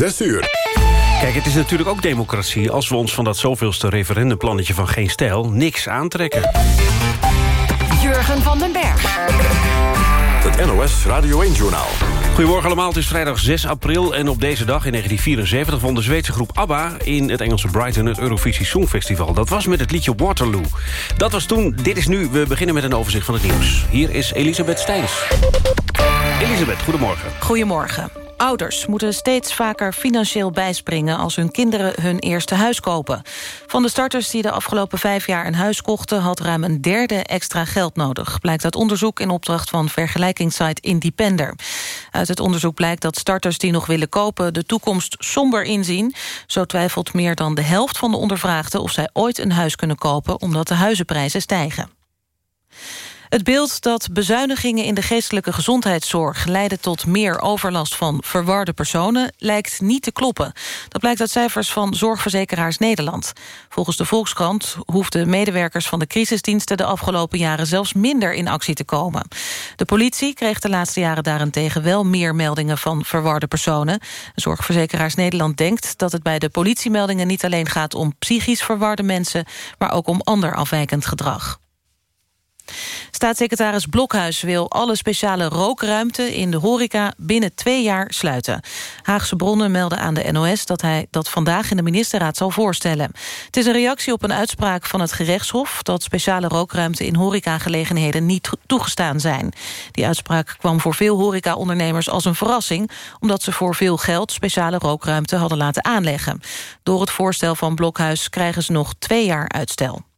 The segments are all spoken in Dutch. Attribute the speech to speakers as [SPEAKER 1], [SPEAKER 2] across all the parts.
[SPEAKER 1] 6 uur.
[SPEAKER 2] Kijk, het is natuurlijk ook democratie... als we ons van dat zoveelste referendumplannetje van Geen Stijl... niks aantrekken.
[SPEAKER 3] Jurgen van den Berg.
[SPEAKER 1] Het NOS Radio 1-journaal.
[SPEAKER 2] Goedemorgen allemaal, het is vrijdag 6 april... en op deze dag in 1974 won de Zweedse groep ABBA... in het Engelse Brighton het Eurovisie Songfestival. Dat was met het liedje Waterloo. Dat was toen, dit is nu. We beginnen met een overzicht van het nieuws. Hier is Elisabeth Steins. Elisabeth, goedemorgen.
[SPEAKER 4] Goedemorgen. Ouders moeten steeds vaker financieel bijspringen... als hun kinderen hun eerste huis kopen. Van de starters die de afgelopen vijf jaar een huis kochten... had ruim een derde extra geld nodig. Blijkt uit onderzoek in opdracht van vergelijkingssite Independer. Uit het onderzoek blijkt dat starters die nog willen kopen... de toekomst somber inzien. Zo twijfelt meer dan de helft van de ondervraagden... of zij ooit een huis kunnen kopen omdat de huizenprijzen stijgen. Het beeld dat bezuinigingen in de geestelijke gezondheidszorg... leiden tot meer overlast van verwarde personen... lijkt niet te kloppen. Dat blijkt uit cijfers van Zorgverzekeraars Nederland. Volgens de Volkskrant hoefden medewerkers van de crisisdiensten... de afgelopen jaren zelfs minder in actie te komen. De politie kreeg de laatste jaren daarentegen wel meer meldingen... van verwarde personen. Zorgverzekeraars Nederland denkt dat het bij de politiemeldingen... niet alleen gaat om psychisch verwarde mensen... maar ook om ander afwijkend gedrag. Staatssecretaris Blokhuis wil alle speciale rookruimte in de horeca binnen twee jaar sluiten. Haagse bronnen melden aan de NOS dat hij dat vandaag in de ministerraad zal voorstellen. Het is een reactie op een uitspraak van het gerechtshof dat speciale rookruimte in horecagelegenheden niet toegestaan zijn. Die uitspraak kwam voor veel horecaondernemers als een verrassing, omdat ze voor veel geld speciale rookruimte hadden laten aanleggen. Door het voorstel van Blokhuis krijgen ze nog twee jaar uitstel.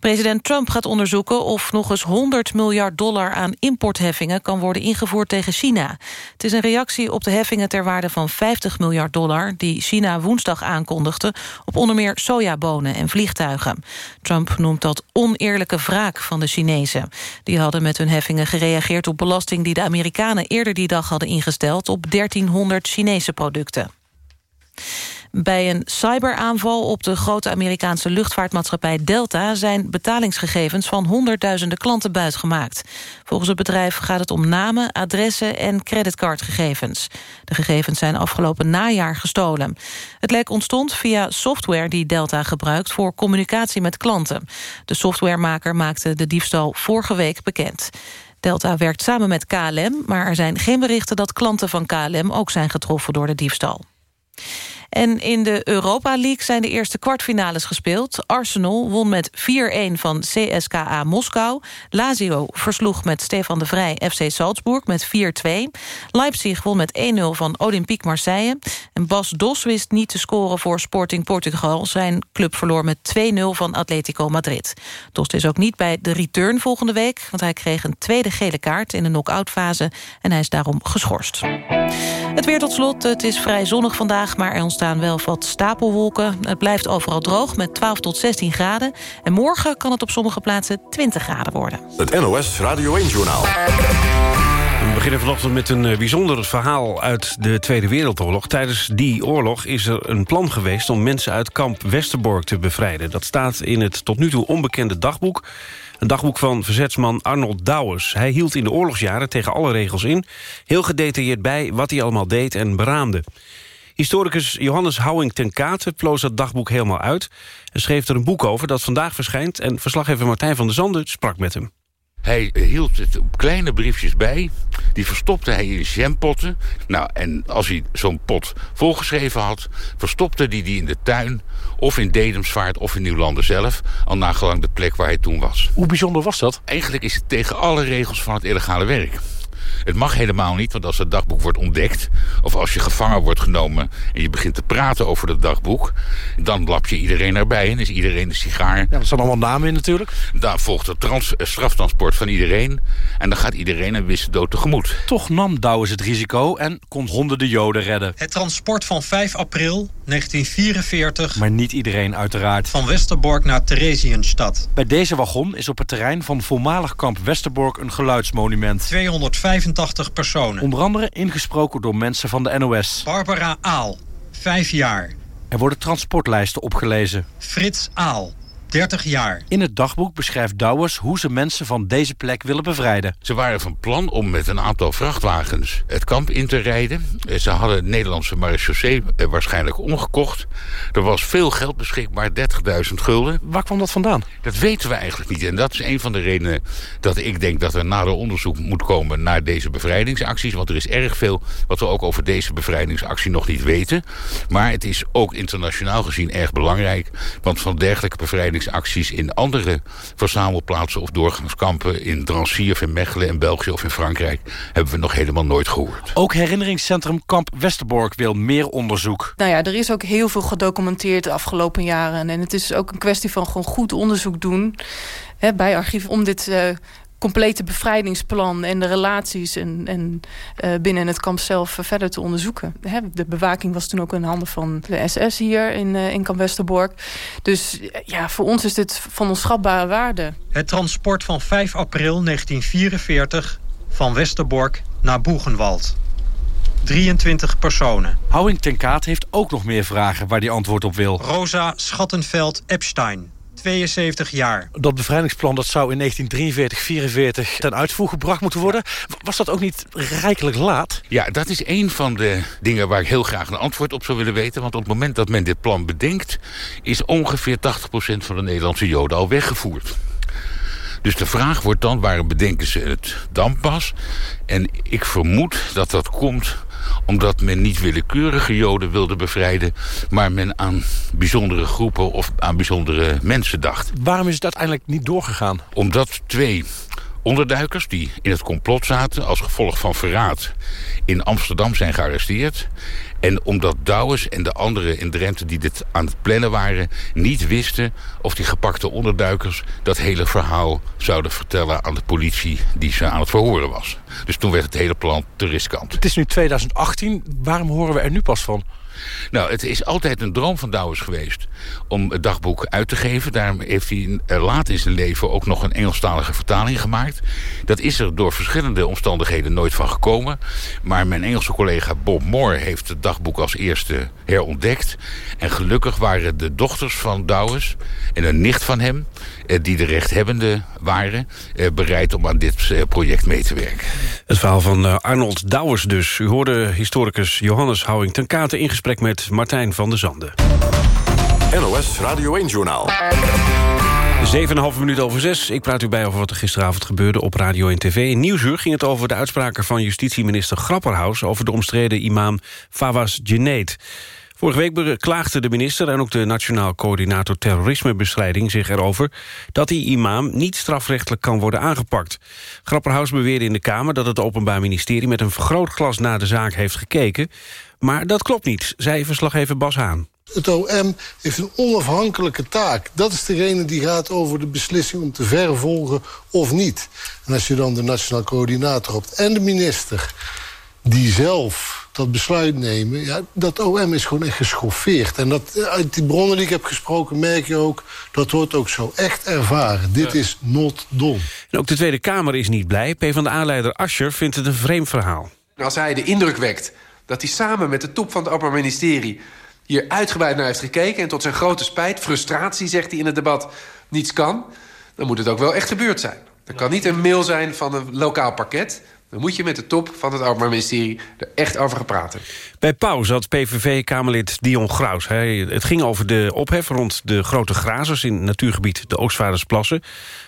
[SPEAKER 4] President Trump gaat onderzoeken of nog eens 100 miljard dollar aan importheffingen kan worden ingevoerd tegen China. Het is een reactie op de heffingen ter waarde van 50 miljard dollar die China woensdag aankondigde op onder meer sojabonen en vliegtuigen. Trump noemt dat oneerlijke wraak van de Chinezen. Die hadden met hun heffingen gereageerd op belasting die de Amerikanen eerder die dag hadden ingesteld op 1300 Chinese producten. Bij een cyberaanval op de grote Amerikaanse luchtvaartmaatschappij Delta... zijn betalingsgegevens van honderdduizenden klanten buitgemaakt. Volgens het bedrijf gaat het om namen, adressen en creditcardgegevens. De gegevens zijn afgelopen najaar gestolen. Het lek ontstond via software die Delta gebruikt... voor communicatie met klanten. De softwaremaker maakte de diefstal vorige week bekend. Delta werkt samen met KLM, maar er zijn geen berichten dat klanten van KLM ook zijn getroffen door de diefstal. En in de Europa League zijn de eerste kwartfinales gespeeld. Arsenal won met 4-1 van CSKA Moskou. Lazio versloeg met Stefan de Vrij FC Salzburg met 4-2. Leipzig won met 1-0 van Olympique Marseille. En Bas Dos wist niet te scoren voor Sporting Portugal. Zijn club verloor met 2-0 van Atletico Madrid. Dos is ook niet bij de return volgende week... want hij kreeg een tweede gele kaart in de knock-outfase... en hij is daarom geschorst. Het weer tot slot. Het is vrij zonnig vandaag, maar er ontstaan wel wat stapelwolken. Het blijft overal droog met 12 tot 16 graden. En morgen kan het op sommige plaatsen 20 graden worden.
[SPEAKER 1] Het NOS Radio 1-journaal.
[SPEAKER 2] We beginnen vanochtend met een eh, bijzonder verhaal uit de Tweede Wereldoorlog. Tijdens die oorlog is er een plan geweest om mensen uit kamp Westerbork te bevrijden. Dat staat in het tot nu toe onbekende dagboek. Een dagboek van verzetsman Arnold Douwes. Hij hield in de oorlogsjaren tegen alle regels in... heel gedetailleerd bij wat hij allemaal deed en beraamde. Historicus Johannes Houwing ten Kate ploos dat dagboek helemaal uit... en schreef er een boek over dat vandaag verschijnt... en verslaggever Martijn van der Zanden sprak met hem.
[SPEAKER 5] Hij hield het op kleine briefjes bij. Die verstopte hij in jampotten. Nou, en als hij zo'n pot volgeschreven had... verstopte hij die in de tuin of in Dedemsvaart of in Nieuwlanden zelf... al nagelang de plek waar hij toen was.
[SPEAKER 6] Hoe bijzonder was dat?
[SPEAKER 5] Eigenlijk is het tegen alle regels van het illegale werk. Het mag helemaal niet, want als het dagboek wordt ontdekt... of als je gevangen wordt genomen en je begint te praten over het dagboek... dan lap je iedereen erbij en is iedereen een sigaar.
[SPEAKER 6] Ja, er staan allemaal namen in natuurlijk.
[SPEAKER 5] Dan volgt het trans eh, straftransport van iedereen... en dan gaat iedereen een wisse dood tegemoet.
[SPEAKER 6] Toch nam Douwes het risico en kon honderden Joden redden.
[SPEAKER 7] Het transport van 5 april 1944...
[SPEAKER 6] Maar niet iedereen uiteraard.
[SPEAKER 7] Van Westerbork naar Theresienstadt.
[SPEAKER 6] Bij deze wagon is op het terrein van voormalig kamp Westerbork een geluidsmonument.
[SPEAKER 7] 285 personen.
[SPEAKER 6] Onder andere ingesproken door mensen van de NOS.
[SPEAKER 7] Barbara Aal, 5 jaar.
[SPEAKER 6] Er worden transportlijsten opgelezen.
[SPEAKER 7] Frits Aal, 30 jaar.
[SPEAKER 6] In het dagboek beschrijft Douwes hoe ze mensen van deze plek willen bevrijden.
[SPEAKER 5] Ze waren van plan om met een aantal vrachtwagens het kamp in te rijden. Eh, Ze hadden het Nederlandse marechaussee eh, waarschijnlijk omgekocht. Er was veel geld beschikbaar, 30.000 gulden.
[SPEAKER 6] Waar kwam dat vandaan?
[SPEAKER 5] Dat weten we eigenlijk niet. En dat is een van de redenen dat ik denk dat er nader onderzoek moet komen naar deze bevrijdingsacties. Want er is erg veel wat we ook over deze bevrijdingsactie nog niet weten. Maar het is ook internationaal gezien erg belangrijk. Want van dergelijke bevrijdingsacties in andere verzamelplaatsen of doorgangskampen in Drancy of in Mechelen in België of in Frankrijk hebben we nog helemaal nooit gehoord.
[SPEAKER 6] Ook herinneringscentrum Kamp Westerbork wil meer onderzoek.
[SPEAKER 8] Nou ja, er is ook heel veel gedocumenteerd de afgelopen jaren. En het is ook een kwestie van gewoon goed onderzoek doen hè, bij archieven om dit eh, complete bevrijdingsplan en de relaties en, en eh, binnen het kamp zelf eh, verder te onderzoeken. Hè, de bewaking was toen ook in handen van de SS hier in, eh, in kamp Westerbork. Dus ja, voor ons is dit van onschatbare waarde.
[SPEAKER 7] Het transport van 5 april 1944 van Westerbork naar Boegenwald. 23 personen.
[SPEAKER 6] Houwing ten Kaat heeft ook nog meer vragen waar hij antwoord op wil.
[SPEAKER 7] Rosa Schattenveld-Epstein, 72 jaar.
[SPEAKER 6] Dat bevrijdingsplan dat zou in 1943, 44 ten uitvoer gebracht moeten worden. Was dat ook niet rijkelijk laat?
[SPEAKER 5] Ja, dat is een van de dingen waar ik heel graag een antwoord op zou willen weten. Want op het moment dat men dit plan bedenkt... is ongeveer 80% van de Nederlandse Joden al weggevoerd. Dus de vraag wordt dan, waarom bedenken ze het dan pas? En ik vermoed dat dat komt omdat men niet willekeurige Joden wilde bevrijden... maar men aan bijzondere groepen of aan bijzondere mensen dacht.
[SPEAKER 6] Waarom is het uiteindelijk niet doorgegaan?
[SPEAKER 5] Omdat twee onderduikers die in het complot zaten... als gevolg van verraad in Amsterdam zijn gearresteerd... En omdat Douwes en de anderen in Drenthe die dit aan het plannen waren... niet wisten of die gepakte onderduikers dat hele verhaal zouden vertellen... aan de politie die ze aan het verhoren was. Dus toen werd het hele plan te.
[SPEAKER 6] Het is nu 2018. Waarom horen we er nu pas van?
[SPEAKER 5] Nou, het is altijd een droom van Douwes geweest om het dagboek uit te geven. Daarom heeft hij eh, laat in zijn leven ook nog een Engelstalige vertaling gemaakt. Dat is er door verschillende omstandigheden nooit van gekomen. Maar mijn Engelse collega Bob Moore heeft het dagboek als eerste herontdekt. En gelukkig waren de dochters van Douwes en een nicht van hem... eh, die de rechthebbende waren, eh, bereid om aan dit eh, project mee te werken.
[SPEAKER 2] Het verhaal van Arnold Douwers dus. U hoorde historicus Johannes Houwing ten Kate in gesprek met Martijn van der Zanden.
[SPEAKER 1] NOS Radio 1-journaal.
[SPEAKER 2] 7,5 minuut over 6. Ik praat u bij over wat er gisteravond gebeurde op radio en tv. In Nieuwsuur ging het over de uitspraken van justitieminister Grapperhaus... over de omstreden imam Fawaz Geneet. Vorige week beklaagde de minister en ook de Nationaal Coördinator Terrorismebestrijding zich erover dat die imam niet strafrechtelijk kan worden aangepakt. Grapperhaus beweerde in de Kamer dat het Openbaar Ministerie met een vergrootglas naar de zaak heeft gekeken. Maar dat klopt niet, zei verslaggever Bas Haan.
[SPEAKER 9] Het OM heeft een onafhankelijke taak. Dat is degene die gaat over de beslissing om te vervolgen of niet. En als je dan de nationaal coördinator hebt en de minister... die zelf dat besluit nemen... Ja, dat OM is gewoon echt geschoffeerd. En dat, uit die bronnen die ik heb gesproken merk je ook... dat wordt ook zo echt ervaren. Dit is not done.
[SPEAKER 2] En ook de Tweede Kamer is niet blij. PvdA-leider Ascher vindt het een vreemd verhaal.
[SPEAKER 10] Als hij de indruk wekt dat hij samen met de top van het Openbaar Ministerie... hier uitgebreid naar heeft gekeken en tot zijn grote spijt... frustratie, zegt hij in het debat, niets kan... dan moet het ook wel echt gebeurd zijn. Dat kan niet een mail zijn van een lokaal parket... Dan moet je met de top van het Openbaar Ministerie er echt over gaan praten.
[SPEAKER 2] Bij Pauw zat PVV-Kamerlid Dion Graus. Hij, het ging over de ophef rond de grote grazers... in natuurgebied de Oostvaardersplassen.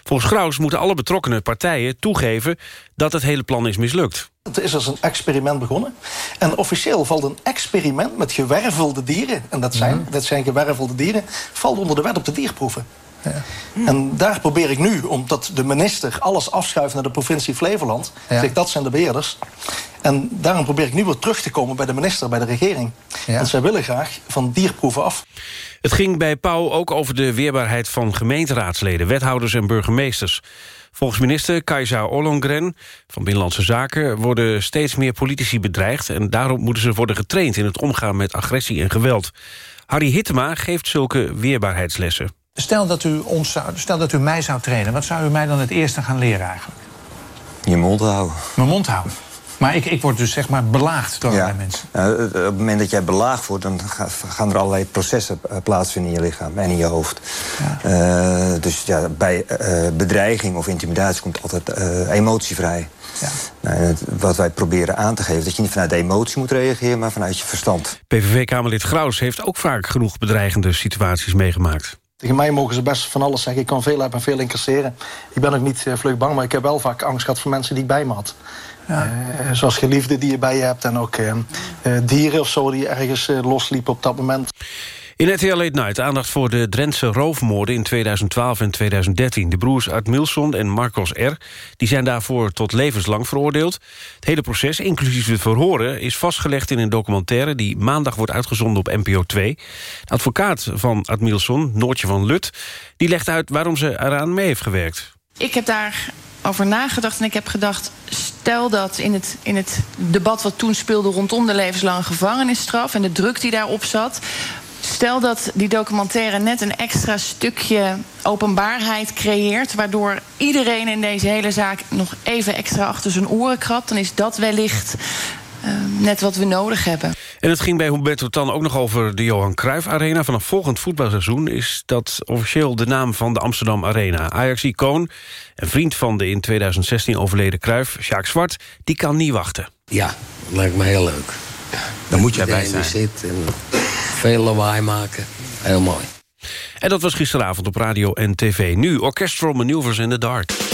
[SPEAKER 2] Volgens Graus moeten alle betrokkenen partijen toegeven... dat het hele plan is mislukt.
[SPEAKER 11] Het is als een experiment begonnen. En officieel valt een experiment met gewervelde dieren... en dat zijn, dat zijn gewervelde dieren... valt onder de wet op de dierproeven. Ja. En daar probeer ik nu, omdat de minister alles afschuift naar de provincie Flevoland... Ja. Zeg, dat zijn de beheerders. En daarom probeer ik nu weer terug te komen bij de minister, bij de regering. Ja. Want zij willen graag van dierproeven af.
[SPEAKER 2] Het ging bij Pauw ook over de weerbaarheid van gemeenteraadsleden... wethouders en burgemeesters. Volgens minister Kajsa Ollongren van Binnenlandse Zaken... worden steeds meer politici bedreigd... en daarom moeten ze worden getraind in het omgaan met agressie en geweld. Harry Hittema geeft zulke weerbaarheidslessen.
[SPEAKER 12] Stel dat, u ons zou, stel dat u mij zou trainen, wat zou u mij dan het eerste gaan leren eigenlijk?
[SPEAKER 13] Je mond houden.
[SPEAKER 12] Mijn mond houden. Maar ik, ik word dus zeg maar belaagd door allerlei mensen.
[SPEAKER 13] Nou, op het moment dat jij belaagd wordt, dan gaan er allerlei processen eh, plaatsvinden in je lichaam en in je hoofd. Ja. Uh, dus ja, bij uh, bedreiging of intimidatie komt altijd uh, emotie vrij. Ja. Nou, wat wij proberen aan te geven, dat je niet vanuit de emotie moet reageren, maar vanuit je verstand.
[SPEAKER 2] PVV-Kamerlid Graus heeft ook vaak genoeg bedreigende situaties meegemaakt.
[SPEAKER 11] Tegen mij mogen ze best van alles zeggen. Ik kan veel hebben en veel incasseren. Ik ben ook niet uh, vlug bang, maar ik heb wel vaak angst gehad voor mensen die ik bij me had. Ja. Uh, zoals geliefden die je bij je hebt en ook uh, dieren of zo die ergens losliepen op dat moment.
[SPEAKER 2] In RTL Late Night aandacht voor de Drentse roofmoorden in 2012 en 2013. De broers Art Milson en Marcos R. die zijn daarvoor tot levenslang veroordeeld. Het hele proces, inclusief de verhoren, is vastgelegd in een documentaire... die maandag wordt uitgezonden op NPO 2. De advocaat van Art Milson, Noortje van Lut... die legt uit waarom ze eraan mee heeft gewerkt.
[SPEAKER 14] Ik heb daar over nagedacht en ik heb gedacht... stel dat in het, in het debat wat toen speelde rondom de levenslange gevangenisstraf... en de druk die daarop zat Stel dat die documentaire net een extra stukje openbaarheid creëert... waardoor iedereen in deze hele zaak nog even extra achter zijn oren krabt... dan is dat wellicht uh, net wat we nodig hebben.
[SPEAKER 2] En het ging bij Humberto Tan ook nog over de Johan Cruijff Arena. Vanaf volgend voetbalseizoen is dat officieel de naam van de Amsterdam Arena. Ajax-icoon en vriend van de in 2016 overleden Cruijff, Jacques Zwart... die kan niet wachten.
[SPEAKER 15] Ja, lijkt me heel leuk.
[SPEAKER 2] Dan moet jij bij zijn.
[SPEAKER 15] Zit en veel lawaai maken. Heel mooi.
[SPEAKER 2] En dat was gisteravond op radio en tv. Nu Orchestral Maneuvers in the Dark.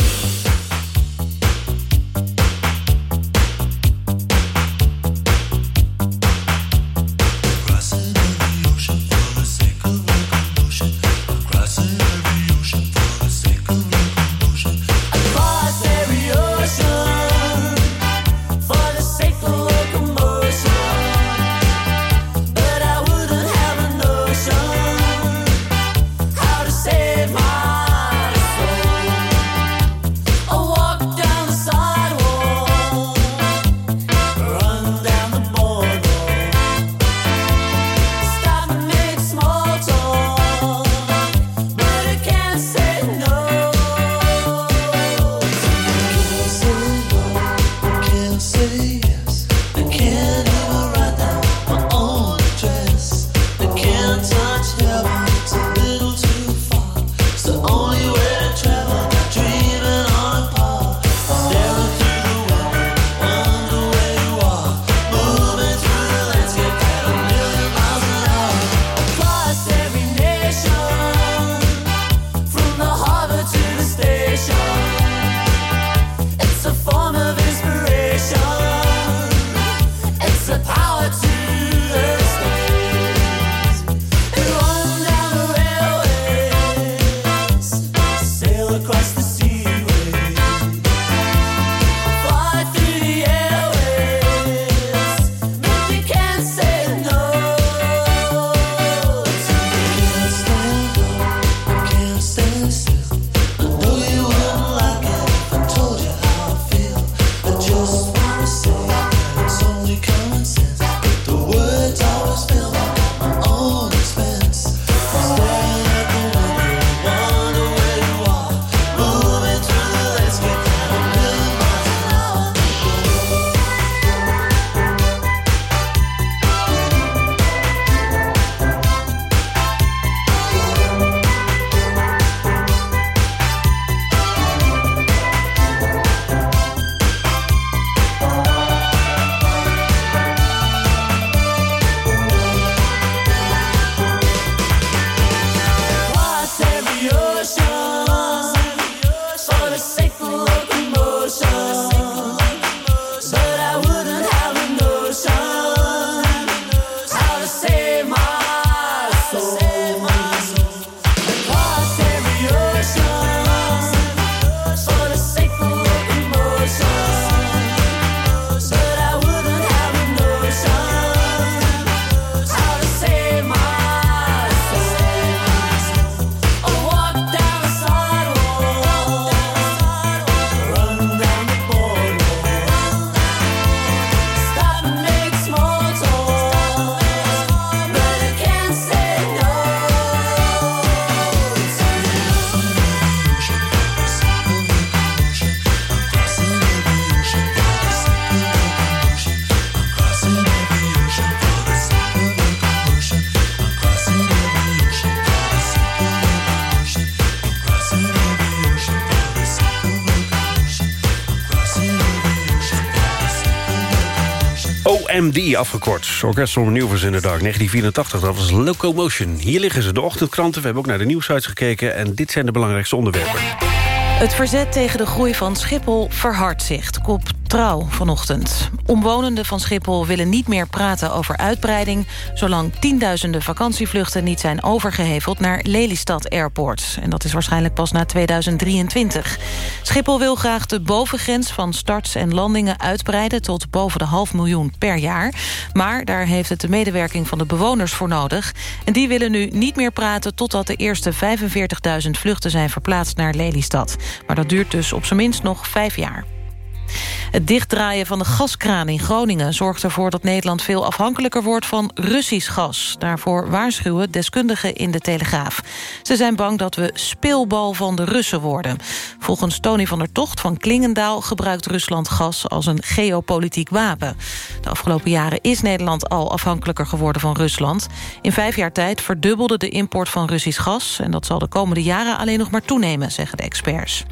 [SPEAKER 2] OMD afgekort. Orchestral Maneuvers in the Dark, 1984. Dat was Locomotion. Hier liggen ze, de ochtendkranten. We hebben ook naar de nieuwsites gekeken. En dit zijn de belangrijkste onderwerpen.
[SPEAKER 4] Het verzet tegen de groei van Schiphol verhardt zich. Kop trouw vanochtend. Omwonenden van Schiphol willen niet meer praten over uitbreiding... zolang tienduizenden vakantievluchten niet zijn overgeheveld... naar Lelystad Airport. En dat is waarschijnlijk pas na 2023. Schiphol wil graag de bovengrens van starts en landingen uitbreiden... tot boven de half miljoen per jaar. Maar daar heeft het de medewerking van de bewoners voor nodig. En die willen nu niet meer praten... totdat de eerste 45.000 vluchten zijn verplaatst naar Lelystad. Maar dat duurt dus op zijn minst nog vijf jaar. Het dichtdraaien van de gaskraan in Groningen zorgt ervoor dat Nederland veel afhankelijker wordt van Russisch gas. Daarvoor waarschuwen deskundigen in de Telegraaf. Ze zijn bang dat we speelbal van de Russen worden. Volgens Tony van der Tocht van Klingendaal gebruikt Rusland gas als een geopolitiek wapen. De afgelopen jaren is Nederland al afhankelijker geworden van Rusland. In vijf jaar tijd verdubbelde de import van Russisch gas... en dat zal de komende jaren alleen nog maar toenemen, zeggen de experts.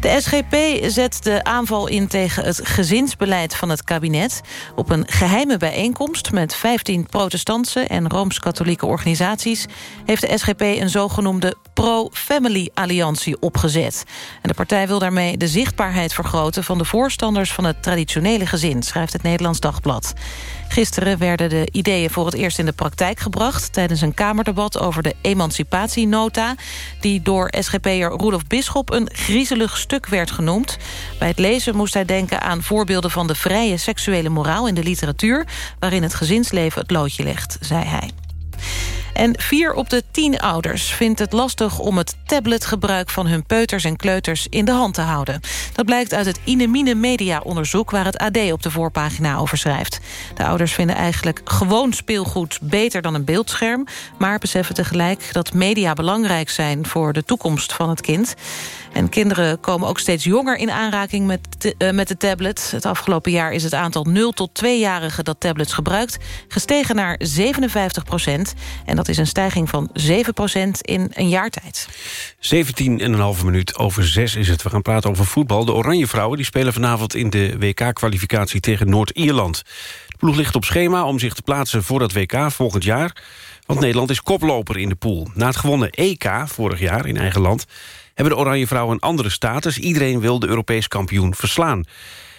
[SPEAKER 4] De SGP zet de aanval in tegen het gezinsbeleid van het kabinet. Op een geheime bijeenkomst met 15 protestantse en Rooms-Katholieke organisaties... heeft de SGP een zogenoemde pro-family alliantie opgezet. En de partij wil daarmee de zichtbaarheid vergroten... van de voorstanders van het traditionele gezin, schrijft het Nederlands Dagblad. Gisteren werden de ideeën voor het eerst in de praktijk gebracht... tijdens een Kamerdebat over de emancipatienota... die door SGP'er Roelof Bisschop een griezelig stuk werd genoemd. Bij het lezen moest hij denken aan voorbeelden van de vrije seksuele moraal in de literatuur... waarin het gezinsleven het loodje legt, zei hij. En vier op de tien ouders vindt het lastig om het tabletgebruik van hun peuters en kleuters in de hand te houden. Dat blijkt uit het Inemine Media onderzoek waar het AD op de voorpagina over schrijft. De ouders vinden eigenlijk gewoon speelgoed beter dan een beeldscherm, maar beseffen tegelijk dat media belangrijk zijn voor de toekomst van het kind. En kinderen komen ook steeds jonger in aanraking met de, uh, met de tablet. Het afgelopen jaar is het aantal 0 tot 2-jarigen dat tablets gebruikt... gestegen naar 57 procent. En dat is een stijging van 7 procent in een jaar tijd.
[SPEAKER 2] 17 en een halve minuut over 6 is het. We gaan praten over voetbal. De Oranje Vrouwen die spelen vanavond in de WK-kwalificatie tegen Noord-Ierland. De ploeg ligt op schema om zich te plaatsen voor dat WK volgend jaar... want Nederland is koploper in de pool. Na het gewonnen EK vorig jaar in eigen land hebben de Oranje Vrouwen een andere status. Iedereen wil de Europees kampioen verslaan.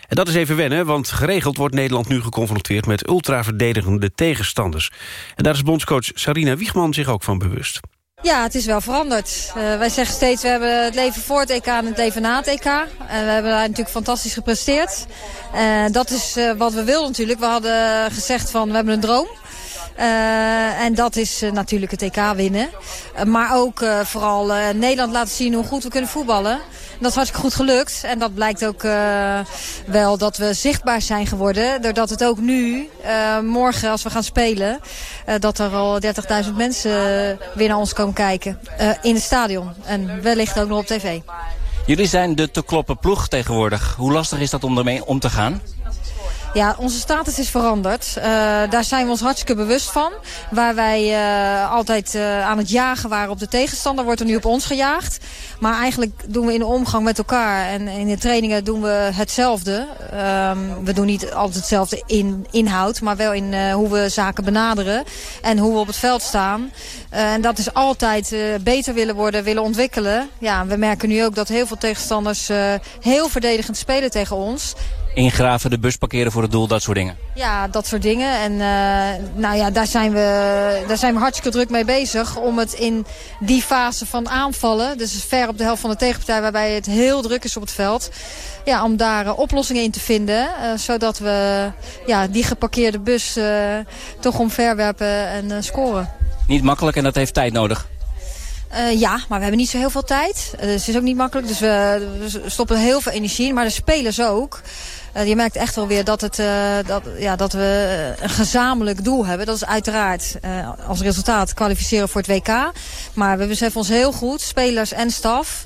[SPEAKER 2] En dat is even wennen, want geregeld wordt Nederland nu geconfronteerd... met ultra-verdedigende tegenstanders. En daar is bondscoach Sarina Wiegman zich ook van bewust.
[SPEAKER 16] Ja, het is wel veranderd. Uh, wij zeggen steeds, we hebben het leven voor het EK en het leven na het EK. En we hebben daar natuurlijk fantastisch gepresteerd. Uh, dat is uh, wat we wilden natuurlijk. We hadden gezegd van, we hebben een droom. Uh, en dat is uh, natuurlijk het EK winnen. Uh, maar ook vooral Nederland laten zien hoe goed we kunnen voetballen. Dat is hartstikke goed gelukt. En dat blijkt ook wel dat we zichtbaar zijn geworden. Doordat het ook nu, morgen als we gaan spelen... dat er al 30.000 mensen weer naar ons komen kijken. in het stadion. En wellicht ook nog op tv.
[SPEAKER 17] Jullie zijn de te kloppen ploeg tegenwoordig. Hoe lastig is dat om ermee om te gaan?
[SPEAKER 16] Ja, onze status is veranderd. Uh, daar zijn we ons hartstikke bewust van. Waar wij uh, altijd uh, aan het jagen waren op de tegenstander, wordt er nu op ons gejaagd. Maar eigenlijk doen we in de omgang met elkaar en in de trainingen doen we hetzelfde. Um, we doen niet altijd hetzelfde in inhoud, maar wel in hoe we zaken benaderen. En hoe we op het veld staan. en dat is altijd beter willen worden, willen ontwikkelen. Ja, we merken nu ook dat heel veel tegenstanders heel verdedigend spelen tegen ons
[SPEAKER 17] ingraven, de bus parkeren voor het doel, dat soort dingen?
[SPEAKER 16] Ja, dat soort dingen. En uh, nou ja, daar zijn, we, daar zijn we hartstikke druk mee bezig om het in die fase van aanvallen, dus ver op de helft van de tegenpartij waarbij het heel druk is op het veld, ja, om daar uh, oplossingen in te vinden. Uh, zodat we ja, die geparkeerde bus toch omverwerpen en scoren.
[SPEAKER 17] Niet makkelijk en dat heeft tijd nodig?
[SPEAKER 16] Uh, ja, maar we hebben niet zo heel veel tijd. Uh, dus het is ook niet makkelijk. Dus we, stoppen heel veel energie in. Maar de spelers ook. Uh, je merkt echt wel weer dat, het, dat, ja, dat we een gezamenlijk doel hebben. Dat is uiteraard als resultaat kwalificeren voor het WK. Maar we beseffen ons heel goed, spelers en staf...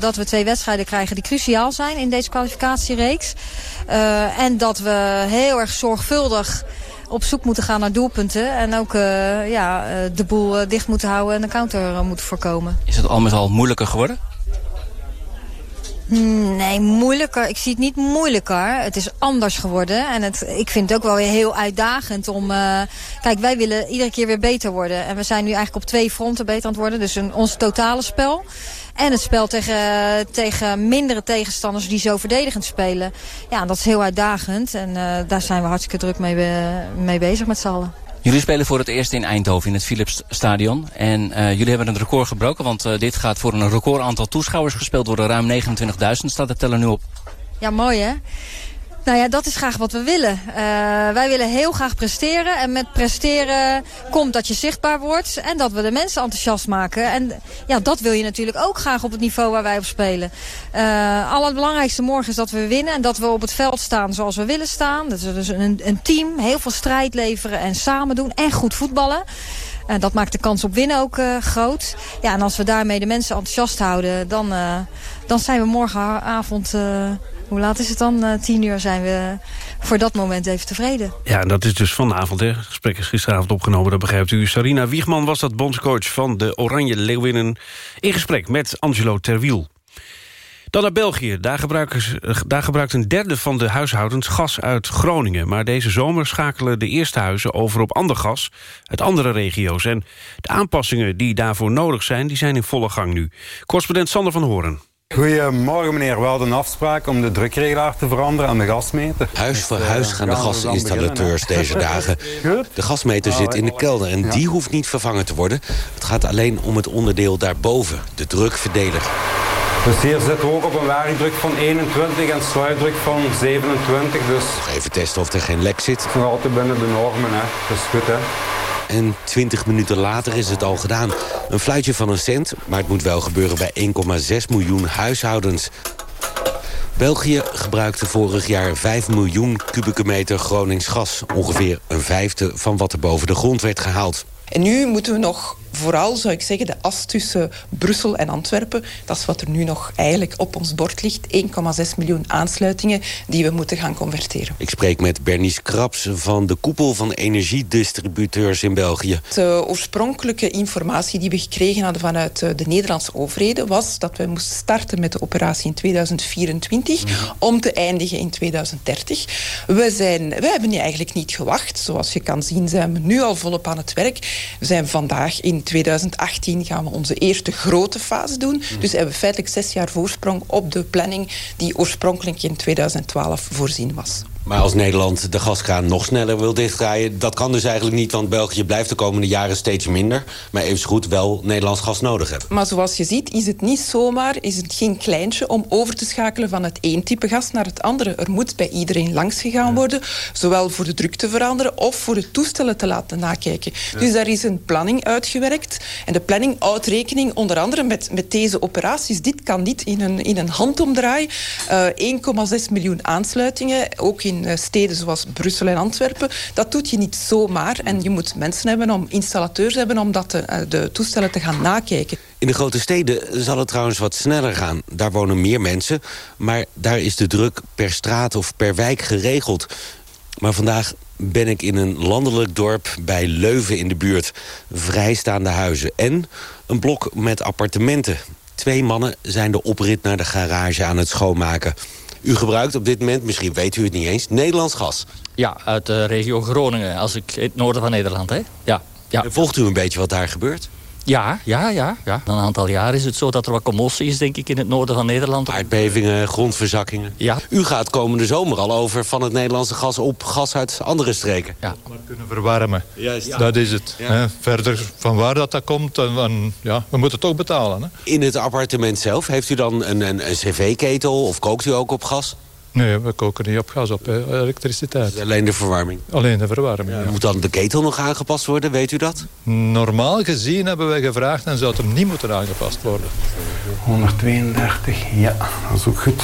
[SPEAKER 16] dat we twee wedstrijden krijgen die cruciaal zijn in deze kwalificatiereeks. en dat we heel erg zorgvuldig op zoek moeten gaan naar doelpunten. En ook uh, ja, de boel uh, dicht moeten houden en de counter moeten voorkomen.
[SPEAKER 17] Is het al met al moeilijker geworden?
[SPEAKER 16] Hmm, Nee, moeilijker. Ik zie het niet moeilijker. Het is anders geworden. En het, ik vind het ook wel weer heel uitdagend om... eh, kijk, wij willen iedere keer weer beter worden. En we zijn nu eigenlijk op twee fronten beter aan het worden. Dus een, ons totale spel. En het spel tegen, tegen mindere tegenstanders die zo verdedigend spelen. Ja, dat is heel uitdagend. En eh, daar zijn we hartstikke druk mee, be- mee bezig met z'n allen.
[SPEAKER 17] Jullie spelen voor het eerst in Eindhoven in het Philips Stadion. En eh, jullie hebben het record gebroken, want eh, dit gaat voor een record aantal toeschouwers gespeeld worden. Ruim 29.000 staat de teller nu op.
[SPEAKER 16] Ja, mooi hè? Nou ja, dat is graag wat we willen. Eh, wij willen heel graag presteren. En met presteren komt dat je zichtbaar wordt. En dat we de mensen enthousiast maken. En ja, dat wil je natuurlijk ook graag op het niveau waar wij op spelen. Eh allerbelangrijkste morgen is dat we winnen. En dat we op het veld staan zoals we willen staan. Dat we dus een, een team, heel veel strijd leveren en samen doen. En goed voetballen. En dat maakt de kans op winnen ook eh, groot. Ja, en als we daarmee de mensen enthousiast houden, dan, dan zijn we morgenavond, hoe laat is het dan? Eh, tien uur zijn we voor dat moment even tevreden.
[SPEAKER 2] Ja, en dat is dus vanavond. Hè. Gesprek is gisteravond opgenomen, dat begrijpt u. Sarina Wiegman was dat bondscoach van de Oranje Leeuwinnen... in gesprek met Angelo Terwiel. Dan naar België. Daar, ze- daar gebruikt een derde van de huishoudens gas uit Groningen. Maar deze zomer schakelen de eerste huizen over op ander gas uit andere regio's. En de aanpassingen die daarvoor nodig zijn, die zijn in volle gang nu. Correspondent Sander van Horen.
[SPEAKER 18] Goedemorgen meneer, we hadden een afspraak om de drukregelaar te veranderen aan de gasmeter.
[SPEAKER 19] Huis voor huis gaan de
[SPEAKER 18] dan
[SPEAKER 19] gasinstallateurs deze dagen. De gasmeter zit in de kelder en die hoeft niet vervangen te worden. Het gaat alleen om het onderdeel daarboven, de drukverdeler.
[SPEAKER 18] Dus hier zitten we ook op een werkdruk van 21 en sluitdruk van 27. Dus
[SPEAKER 19] Nog even testen of er geen lek zit.
[SPEAKER 18] nog altijd binnen de normen, hè. Dat is goed, hè.
[SPEAKER 19] En 20 minuten later is het al gedaan. Een fluitje van een cent, maar het moet wel gebeuren bij 1,6 miljoen huishoudens. België gebruikte vorig jaar 5 miljoen kubieke meter Gronings gas. Ongeveer een vijfde van wat er boven de grond werd gehaald.
[SPEAKER 20] En nu moeten we nog vooral, zou ik zeggen, de as tussen Brussel en Antwerpen. Dat is wat er nu nog eigenlijk op ons bord ligt. 1,6 miljoen aansluitingen die we moeten gaan converteren.
[SPEAKER 19] Ik spreek met Bernice Kraps van de koepel van energiedistributeurs in België.
[SPEAKER 20] De oorspronkelijke informatie die we gekregen hadden vanuit eh, de Nederlandse overheden was dat we moesten starten met de operatie in 2024 om te eindigen in 2030. We, zijn, we hebben eigenlijk niet gewacht. Zoals je kan zien zijn we nu al volop aan het werk. We zijn vandaag in 2018 gaan we onze eerste grote fase doen. Dus hebben we feitelijk zes jaar voorsprong op de planning die oorspronkelijk in 2012 voorzien was.
[SPEAKER 19] Maar als Nederland de gaskraan nog sneller wil dichtdraaien... dat kan dus eigenlijk niet, want België blijft de komende jaren steeds minder... maar evengoed wel Nederlands gas nodig hebben.
[SPEAKER 20] Maar zoals je ziet is het niet zomaar, is het geen kleintje om over te schakelen van het één type gas naar het andere. Er moet bij iedereen langs gegaan worden, zowel voor de druk te veranderen of voor de toestellen te laten nakijken. Dus daar is een planning uitgewerkt. En de planning houdt rekening onder andere met, met deze operaties. Dit kan niet in een, in een handomdraai. Eh 1,6 miljoen aansluitingen, ook in eh, steden zoals Brussel en Antwerpen. Dat doet je niet zomaar. En je moet mensen hebben, om installateurs hebben, om dat eh, de toestellen te gaan nakijken.
[SPEAKER 19] In de grote steden zal het trouwens wat sneller gaan. Daar wonen meer mensen, maar daar is de druk per straat of per wijk geregeld. Maar vandaag ben ik in een landelijk dorp bij Leuven in de buurt. Vrijstaande huizen en een blok met appartementen. Twee mannen zijn de oprit naar de garage aan het schoonmaken. U gebruikt op dit moment, misschien weet u het niet eens, Nederlands gas.
[SPEAKER 21] Ja, uit de regio Groningen, als ik in het noorden van Nederland. Hè? Ja, ja.
[SPEAKER 19] Volgt u een beetje wat daar gebeurt?
[SPEAKER 21] Ja, ja, ja, ja. Een aantal jaar is het zo dat er wat commotie is, denk ik, in het noorden van Nederland.
[SPEAKER 19] Aardbevingen, grondverzakkingen.
[SPEAKER 21] Ja.
[SPEAKER 19] U gaat komende zomer al over van het Nederlandse gas op gas uit andere streken.
[SPEAKER 21] Ja.
[SPEAKER 22] kunnen verwarmen.
[SPEAKER 19] Juist.
[SPEAKER 22] Dat is het.
[SPEAKER 19] Ja.
[SPEAKER 22] hè. Verder, van waar dat, dat komt, en, en, ja, we moeten het toch betalen. Hè.
[SPEAKER 19] In het appartement zelf, heeft u dan een, een, een cv-ketel of kookt u ook op gas?
[SPEAKER 22] Nee, we koken niet op gas, op hè, elektriciteit.
[SPEAKER 19] Alleen de verwarming?
[SPEAKER 22] Alleen de verwarming, ja.
[SPEAKER 19] Moet dan de ketel nog aangepast worden, weet u dat?
[SPEAKER 22] Normaal gezien hebben wij gevraagd en zou het hem niet moeten aangepast worden.
[SPEAKER 18] 132, ja, dat is ook goed.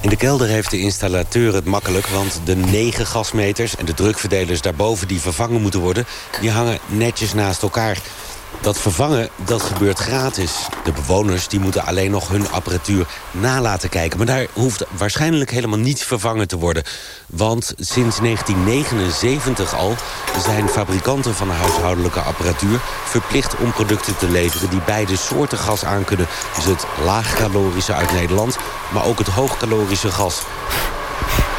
[SPEAKER 19] In de kelder heeft de installateur het makkelijk... want de negen gasmeters en de drukverdelers daarboven die vervangen moeten worden... die hangen netjes naast elkaar. Dat vervangen, dat gebeurt gratis. De bewoners die moeten alleen nog hun apparatuur nalaten kijken. Maar daar hoeft waarschijnlijk helemaal niet vervangen te worden. Want sinds 1979 al zijn fabrikanten van de huishoudelijke apparatuur... verplicht om producten te leveren die beide soorten gas aankunnen. Dus het laagcalorische uit Nederland, maar ook het hoogcalorische gas.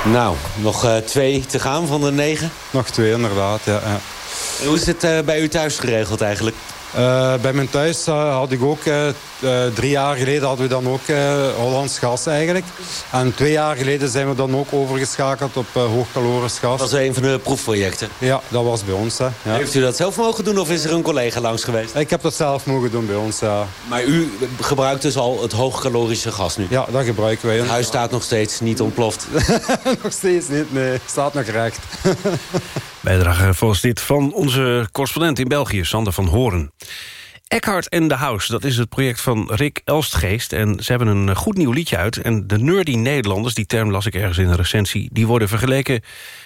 [SPEAKER 19] Nou, nog uh, twee te gaan van de negen?
[SPEAKER 18] Nog twee, inderdaad, ja. ja.
[SPEAKER 19] Hoe is het uh, bij u thuis geregeld eigenlijk?
[SPEAKER 18] Uh, bij mijn thuis uh, had ik ook, uh, drie jaar geleden hadden we dan ook Hollands gas eigenlijk. En twee jaar geleden zijn we dan ook overgeschakeld op hoogkalorisch gas.
[SPEAKER 19] Dat was een van de proefprojecten?
[SPEAKER 18] Ja, dat was bij ons. Hè. Ja.
[SPEAKER 19] Heeft u dat zelf mogen doen of is er een collega langs geweest?
[SPEAKER 18] Ik heb dat zelf mogen doen bij ons, ja.
[SPEAKER 19] Maar u gebruikt dus al het hoogkalorische gas nu?
[SPEAKER 18] Ja, dat gebruiken wij.
[SPEAKER 19] Het huis staat nog steeds niet ontploft?
[SPEAKER 18] nog steeds niet, nee. Staat nog recht.
[SPEAKER 23] Bijdrage volgens dit van onze correspondent in België, Sander van Horen. Eckhart and the House, dat is het project van Rick Elstgeest. En ze hebben een goed nieuw liedje uit. En de nerdy Nederlanders, die term las ik ergens in een recensie... die worden vergeleken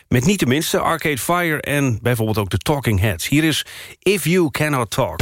[SPEAKER 23] met niet de minste Arcade Fire... en bijvoorbeeld ook de Talking Heads. Hier is If You Cannot Talk.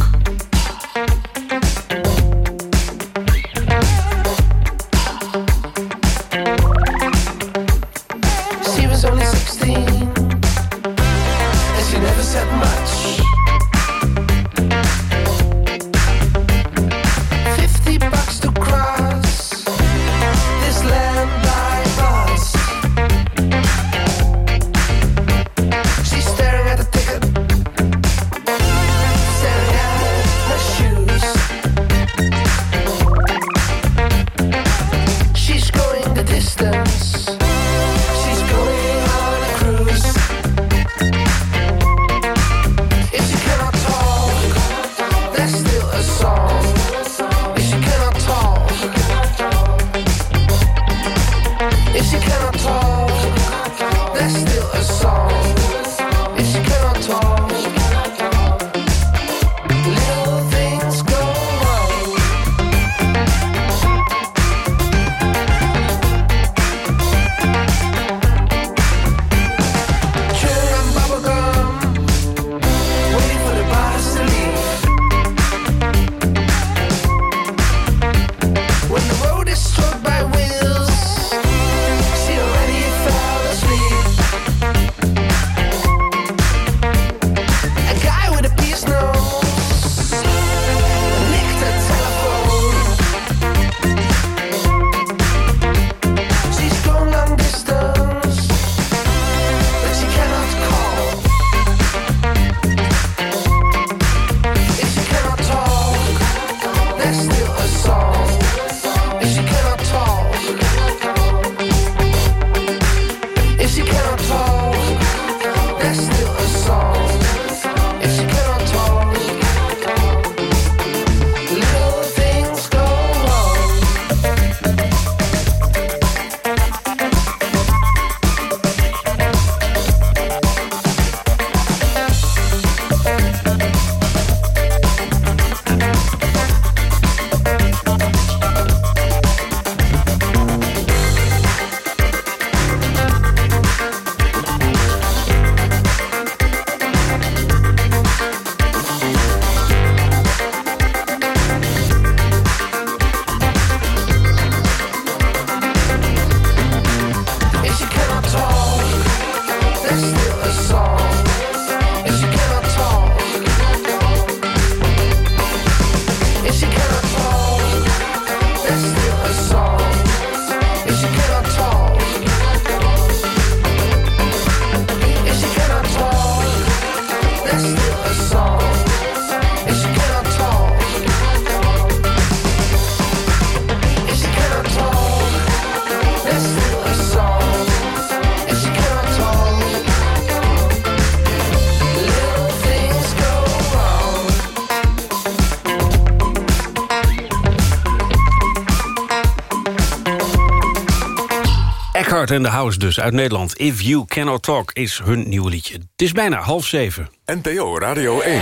[SPEAKER 23] And the House dus, uit Nederland. If You Cannot Talk is hun nieuwe liedje. Het is bijna half zeven.
[SPEAKER 24] NPO Radio 1.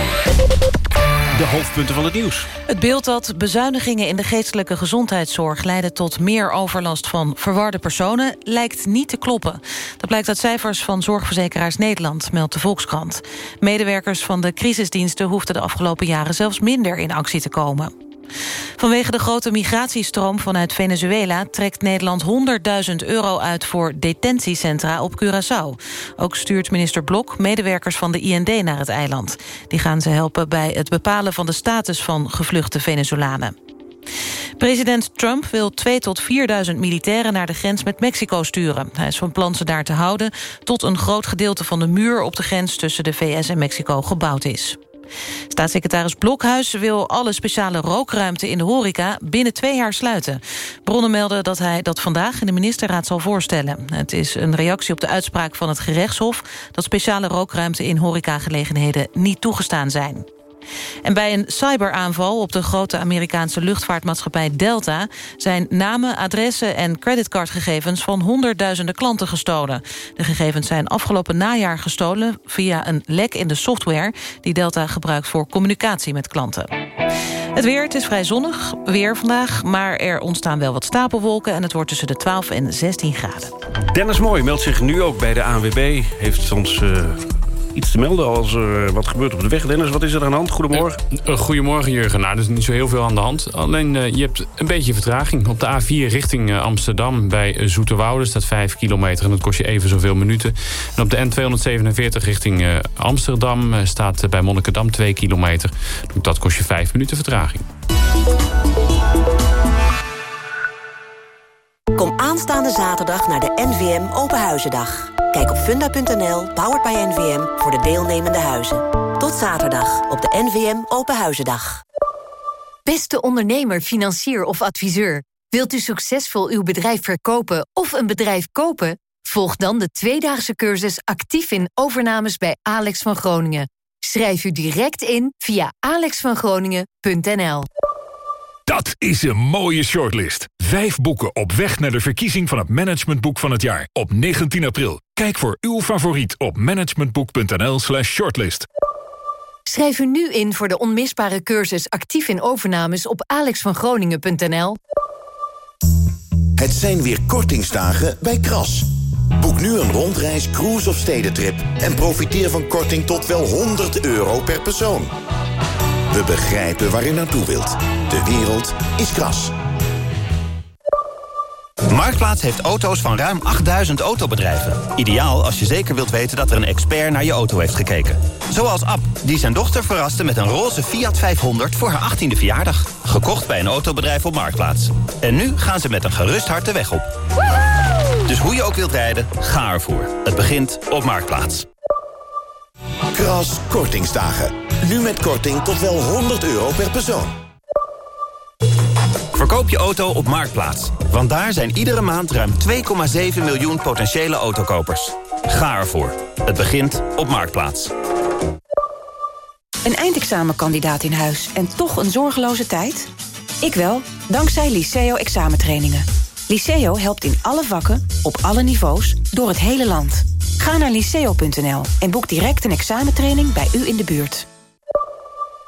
[SPEAKER 2] De hoofdpunten van het nieuws.
[SPEAKER 4] Het beeld dat bezuinigingen in de geestelijke gezondheidszorg... leiden tot meer overlast van verwarde personen... lijkt niet te kloppen. Dat blijkt uit cijfers van Zorgverzekeraars Nederland... meldt de Volkskrant. Medewerkers van de crisisdiensten... hoefden de afgelopen jaren zelfs minder in actie te komen. Vanwege de grote migratiestroom vanuit Venezuela... trekt Nederland 100.000 euro uit voor detentiecentra op Curaçao. Ook stuurt minister Blok medewerkers van de IND naar het eiland. Die gaan ze helpen bij het bepalen van de status van gevluchte Venezolanen. President Trump wil 2 tot 4.000 militairen naar de grens met Mexico sturen. Hij is van plan ze daar te houden tot een groot gedeelte van de muur op de grens tussen de VS en Mexico gebouwd is. Staatssecretaris Blokhuis wil alle speciale rookruimte in de horeca binnen twee jaar sluiten. Bronnen melden dat hij dat vandaag in de ministerraad zal voorstellen. Het is een reactie op de uitspraak van het gerechtshof dat speciale rookruimte in horecagelegenheden niet toegestaan zijn. En bij een cyberaanval op de grote Amerikaanse luchtvaartmaatschappij Delta... zijn namen, adressen en creditcardgegevens van honderdduizenden klanten gestolen. De gegevens zijn afgelopen najaar gestolen via een lek in de software... die Delta gebruikt voor communicatie met klanten. Het weer, het is vrij zonnig weer vandaag... maar er ontstaan wel wat stapelwolken... en het wordt tussen de 12 en 16 graden.
[SPEAKER 2] Dennis Mooi meldt zich nu ook bij de ANWB. Heeft ons uh, iets te melden als er wat gebeurt op de weg. Dennis, wat is er aan de hand? Goedemorgen.
[SPEAKER 25] Uh, goedemorgen, Jurgen. Nou, er is niet zo heel veel aan de hand. Alleen, je hebt een beetje vertraging. Op de A4 richting Amsterdam bij Zoeterwoude staat 5 kilometer... en dat kost je even zoveel minuten. En op de N247 richting Amsterdam staat bij Monnikendam 2 kilometer. Dat kost je 5 minuten vertraging.
[SPEAKER 26] Kom aanstaande zaterdag naar de NVM Openhuizendag. Kijk op funda.nl, powered by NVM, voor de deelnemende huizen. Tot zaterdag op de NVM Openhuizendag.
[SPEAKER 27] Beste ondernemer, financier of adviseur. Wilt u succesvol uw bedrijf verkopen of een bedrijf kopen? Volg dan de tweedaagse cursus actief in overnames bij Alex van Groningen. Schrijf u direct in via alexvangroningen.nl.
[SPEAKER 28] Dat is een mooie shortlist. Vijf boeken op weg naar de verkiezing van het managementboek van het jaar. Op 19 april. Kijk voor uw favoriet op managementboek.nl slash shortlist.
[SPEAKER 27] Schrijf u nu in voor de onmisbare cursus actief in overnames op alexvangroningen.nl.
[SPEAKER 24] Het zijn weer kortingsdagen bij Kras. Boek nu een rondreis, cruise of stedentrip... en profiteer van korting tot wel 100 euro per persoon. We begrijpen waar u naartoe wilt. De wereld is Kras.
[SPEAKER 29] Marktplaats heeft auto's van ruim 8000 autobedrijven. Ideaal als je zeker wilt weten dat er een expert naar je auto heeft gekeken. Zoals Ab, die zijn dochter verraste met een roze Fiat 500 voor haar 18e verjaardag. Gekocht bij een autobedrijf op Marktplaats. En nu gaan ze met een gerust hart de weg op. Dus hoe je ook wilt rijden, ga ervoor. Het begint op Marktplaats.
[SPEAKER 24] Kras Kortingsdagen. Nu met korting tot wel 100 euro per persoon.
[SPEAKER 29] Verkoop je auto op Marktplaats. Want daar zijn iedere maand ruim 2,7 miljoen potentiële autokopers. Ga ervoor. Het begint op Marktplaats.
[SPEAKER 30] Een eindexamenkandidaat in huis en toch een zorgeloze tijd? Ik wel, dankzij Liceo examentrainingen. Liceo helpt in alle vakken, op alle niveaus, door het hele land. Ga naar liceo.nl en boek direct een examentraining bij u in de buurt.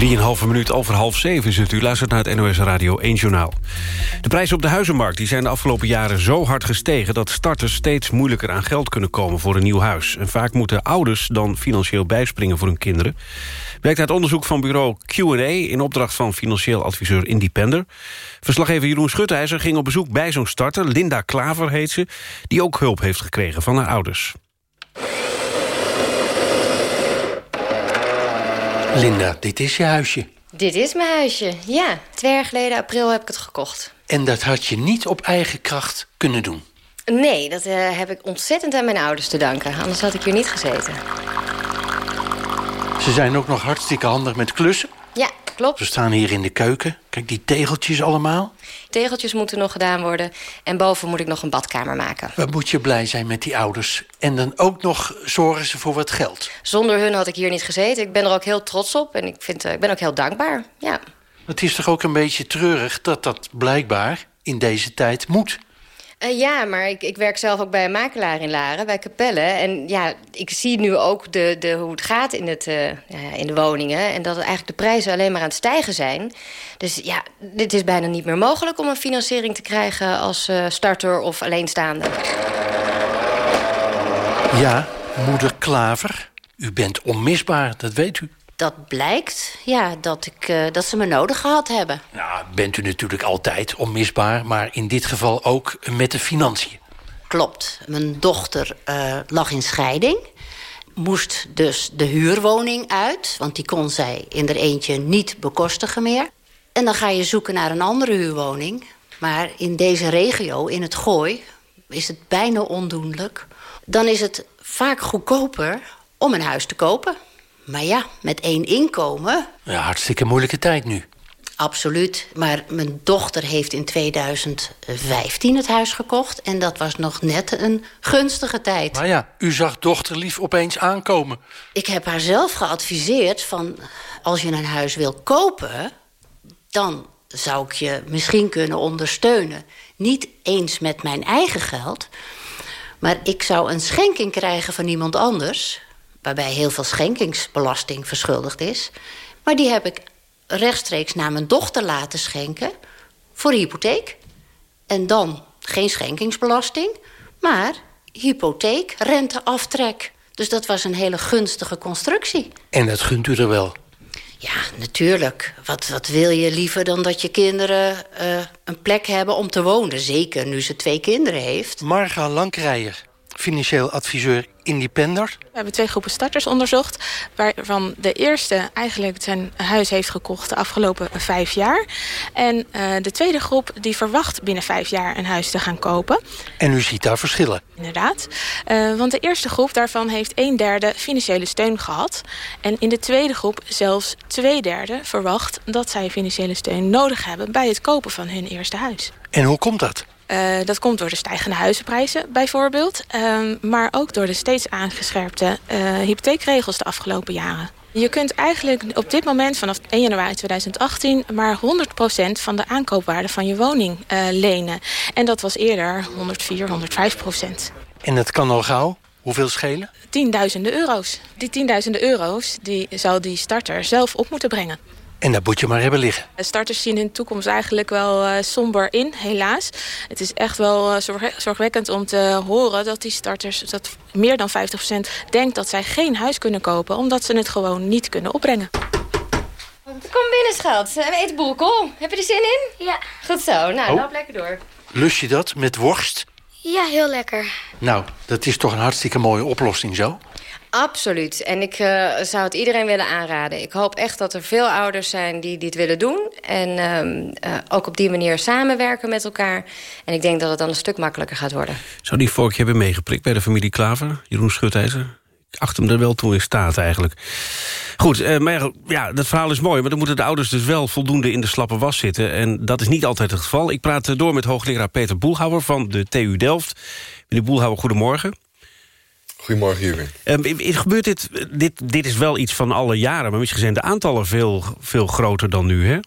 [SPEAKER 2] 3,5 minuut over half zeven is. U luistert naar het NOS Radio 1 Journaal. De prijzen op de huizenmarkt die zijn de afgelopen jaren zo hard gestegen... dat starters steeds moeilijker aan geld kunnen komen voor een nieuw huis. En vaak moeten ouders dan financieel bijspringen voor hun kinderen. Werkt uit onderzoek van bureau Q&A... in opdracht van financieel adviseur Independer. Verslaggever Jeroen Schutijzer ging op bezoek bij zo'n starter. Linda Klaver heet ze, die ook hulp heeft gekregen van haar ouders.
[SPEAKER 10] Linda, dit is je huisje.
[SPEAKER 31] Dit is mijn huisje, ja. Twee jaar geleden, april, heb ik het gekocht.
[SPEAKER 10] En dat had je niet op eigen kracht kunnen doen?
[SPEAKER 31] Nee, dat uh, heb ik ontzettend aan mijn ouders te danken. Anders had ik hier niet gezeten.
[SPEAKER 10] Ze zijn ook nog hartstikke handig met klussen.
[SPEAKER 31] Ja, klopt.
[SPEAKER 32] We staan hier in de keuken. Kijk, die tegeltjes allemaal.
[SPEAKER 31] Tegeltjes moeten nog gedaan worden. En boven moet ik nog een badkamer maken.
[SPEAKER 32] Wat moet je blij zijn met die ouders. En dan ook nog zorgen ze voor wat geld.
[SPEAKER 31] Zonder hun had ik hier niet gezeten. Ik ben er ook heel trots op. En ik, vind, eh, ik ben ook heel dankbaar. Ja.
[SPEAKER 32] Het is toch ook een beetje treurig dat dat blijkbaar in deze tijd moet.
[SPEAKER 31] Eh, ja, maar ik, ik werk zelf ook bij een makelaar in Laren, bij Capelle. En ja, ik zie nu ook de, de, hoe het gaat in, het, eh, ja, in de woningen. En dat eigenlijk de prijzen alleen maar aan het stijgen zijn. Dus ja, dit is bijna niet meer mogelijk om een financiering te krijgen... als eh, starter of alleenstaande.
[SPEAKER 32] Ja, moeder Klaver, u bent onmisbaar, dat weet u.
[SPEAKER 33] Dat blijkt, ja, dat, ik, uh, dat ze me nodig gehad hebben.
[SPEAKER 32] Nou, bent u natuurlijk altijd onmisbaar... maar in dit geval ook met de financiën.
[SPEAKER 33] Klopt. Mijn dochter uh, lag in scheiding. Moest dus de huurwoning uit... want die kon zij in er eentje niet bekostigen meer. En dan ga je zoeken naar een andere huurwoning. Maar in deze regio, in het Gooi, is het bijna ondoenlijk. Dan is het vaak goedkoper om een huis te kopen... Maar ja, met één inkomen...
[SPEAKER 32] Ja, hartstikke moeilijke tijd nu.
[SPEAKER 33] Absoluut. Maar mijn dochter heeft in 2015 het huis gekocht... en dat was nog net een gunstige tijd.
[SPEAKER 32] Maar ja, u zag dochterlief opeens aankomen.
[SPEAKER 33] Ik heb haar zelf geadviseerd van... als je een huis wil kopen... dan zou ik je misschien kunnen ondersteunen. Niet eens met mijn eigen geld... maar ik zou een schenking krijgen van iemand anders waarbij heel veel schenkingsbelasting verschuldigd is. Maar die heb ik rechtstreeks naar mijn dochter laten schenken voor de hypotheek. En dan geen schenkingsbelasting, maar hypotheek, renteaftrek. Dus dat was een hele gunstige constructie.
[SPEAKER 32] En dat gunt u er wel?
[SPEAKER 33] Ja, natuurlijk. Wat, wat wil je liever dan dat je kinderen uh, een plek hebben om te wonen? Zeker nu ze twee kinderen heeft.
[SPEAKER 32] Marga Lankrijer, financieel adviseur Independer.
[SPEAKER 34] We hebben twee groepen starters onderzocht... waarvan de eerste eigenlijk zijn huis heeft gekocht de afgelopen vijf jaar. En uh, de tweede groep die verwacht binnen vijf jaar een huis te gaan kopen.
[SPEAKER 32] En u ziet daar verschillen?
[SPEAKER 34] Inderdaad. Uh, want de eerste groep daarvan heeft een derde financiële steun gehad. En in de tweede groep zelfs twee derde verwacht... dat zij financiële steun nodig hebben bij het kopen van hun eerste huis.
[SPEAKER 32] En hoe komt dat?
[SPEAKER 34] Uh, dat komt door de stijgende huizenprijzen bijvoorbeeld. Uh, maar ook door de steeds aangescherpte uh, hypotheekregels de afgelopen jaren. Je kunt eigenlijk op dit moment vanaf 1 januari 2018... maar 100% van de aankoopwaarde van je woning lenen. En dat was eerder 104, 105%.
[SPEAKER 32] En dat kan al gauw? Hoeveel schelen?
[SPEAKER 34] Tienduizenden euro's. Die tienduizenden euro's die zou die starter zelf op moeten brengen.
[SPEAKER 32] En dat moet je maar hebben liggen.
[SPEAKER 34] Starters zien hun toekomst eigenlijk wel uh, somber in, helaas. Het is echt wel uh, zorg zorgwekkend om te horen dat die starters... dat meer dan 50% denkt dat zij geen huis kunnen kopen... omdat ze het gewoon niet kunnen opbrengen.
[SPEAKER 31] Kom binnen, schat. We eten boerenkool. Heb je er zin in? Ja. Goed zo. Nou,
[SPEAKER 32] Oh.
[SPEAKER 31] loop lekker door.
[SPEAKER 32] Lust je dat met worst?
[SPEAKER 31] Ja, heel lekker.
[SPEAKER 32] Nou, dat is toch een hartstikke mooie oplossing zo?
[SPEAKER 31] Absoluut. En ik uh, zou het iedereen willen aanraden. Ik hoop echt dat er veel ouders zijn die dit willen doen. En um, uh, ook op die manier samenwerken met elkaar. En ik denk dat het dan een stuk makkelijker gaat worden.
[SPEAKER 2] Zou die vorkje hebben meegeprikt bij de familie Klaver? Jeroen Schutijzer? Ik acht hem er wel toe in staat eigenlijk. Goed, uh, maar ja, dat verhaal is mooi... maar dan moeten de ouders dus wel voldoende in de slappe was zitten. En dat is niet altijd het geval. Ik praat door met hoogleraar Peter Boelhouwer van de TU Delft. Meneer Boelhouwer, goedemorgen.
[SPEAKER 35] Goedemorgen, Jurgen.
[SPEAKER 2] Uh, gebeurt dit, dit, dit is wel iets van alle jaren... maar misschien zijn de aantallen veel, veel groter dan nu, hè?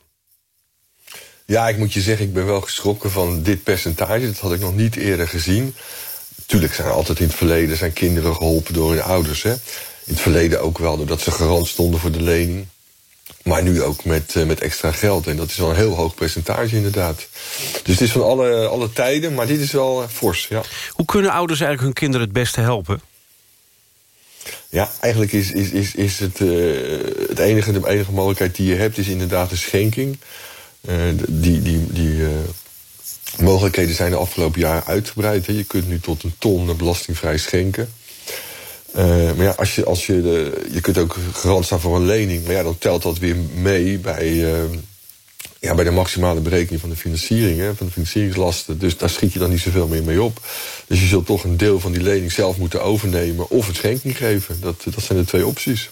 [SPEAKER 35] Ja, ik moet je zeggen, ik ben wel geschrokken van dit percentage. Dat had ik nog niet eerder gezien. Tuurlijk zijn altijd in het verleden zijn kinderen geholpen door hun ouders. Hè? In het verleden ook wel doordat ze garant stonden voor de lening. Maar nu ook met, uh, met extra geld. En dat is wel een heel hoog percentage inderdaad. Dus het is van alle, alle tijden, maar dit is wel uh, fors, ja.
[SPEAKER 2] Hoe kunnen ouders eigenlijk hun kinderen het beste helpen?
[SPEAKER 35] Ja, eigenlijk is, is, is, is het, uh, het enige, de enige mogelijkheid die je hebt... is inderdaad een schenking. Uh, die die, die uh, mogelijkheden zijn de afgelopen jaren uitgebreid. Hè. Je kunt nu tot een ton belastingvrij schenken. maar ja, als je, als je, de, je kunt ook garant staan voor een lening... maar ja, dan telt dat weer mee bij, ja, bij de maximale berekening van de financiering... Hè, van de financieringslasten. Dus daar schiet je dan niet zoveel meer mee op. Dus je zult toch een deel van die lening zelf moeten overnemen... of een schenking geven. Dat, dat zijn de twee opties.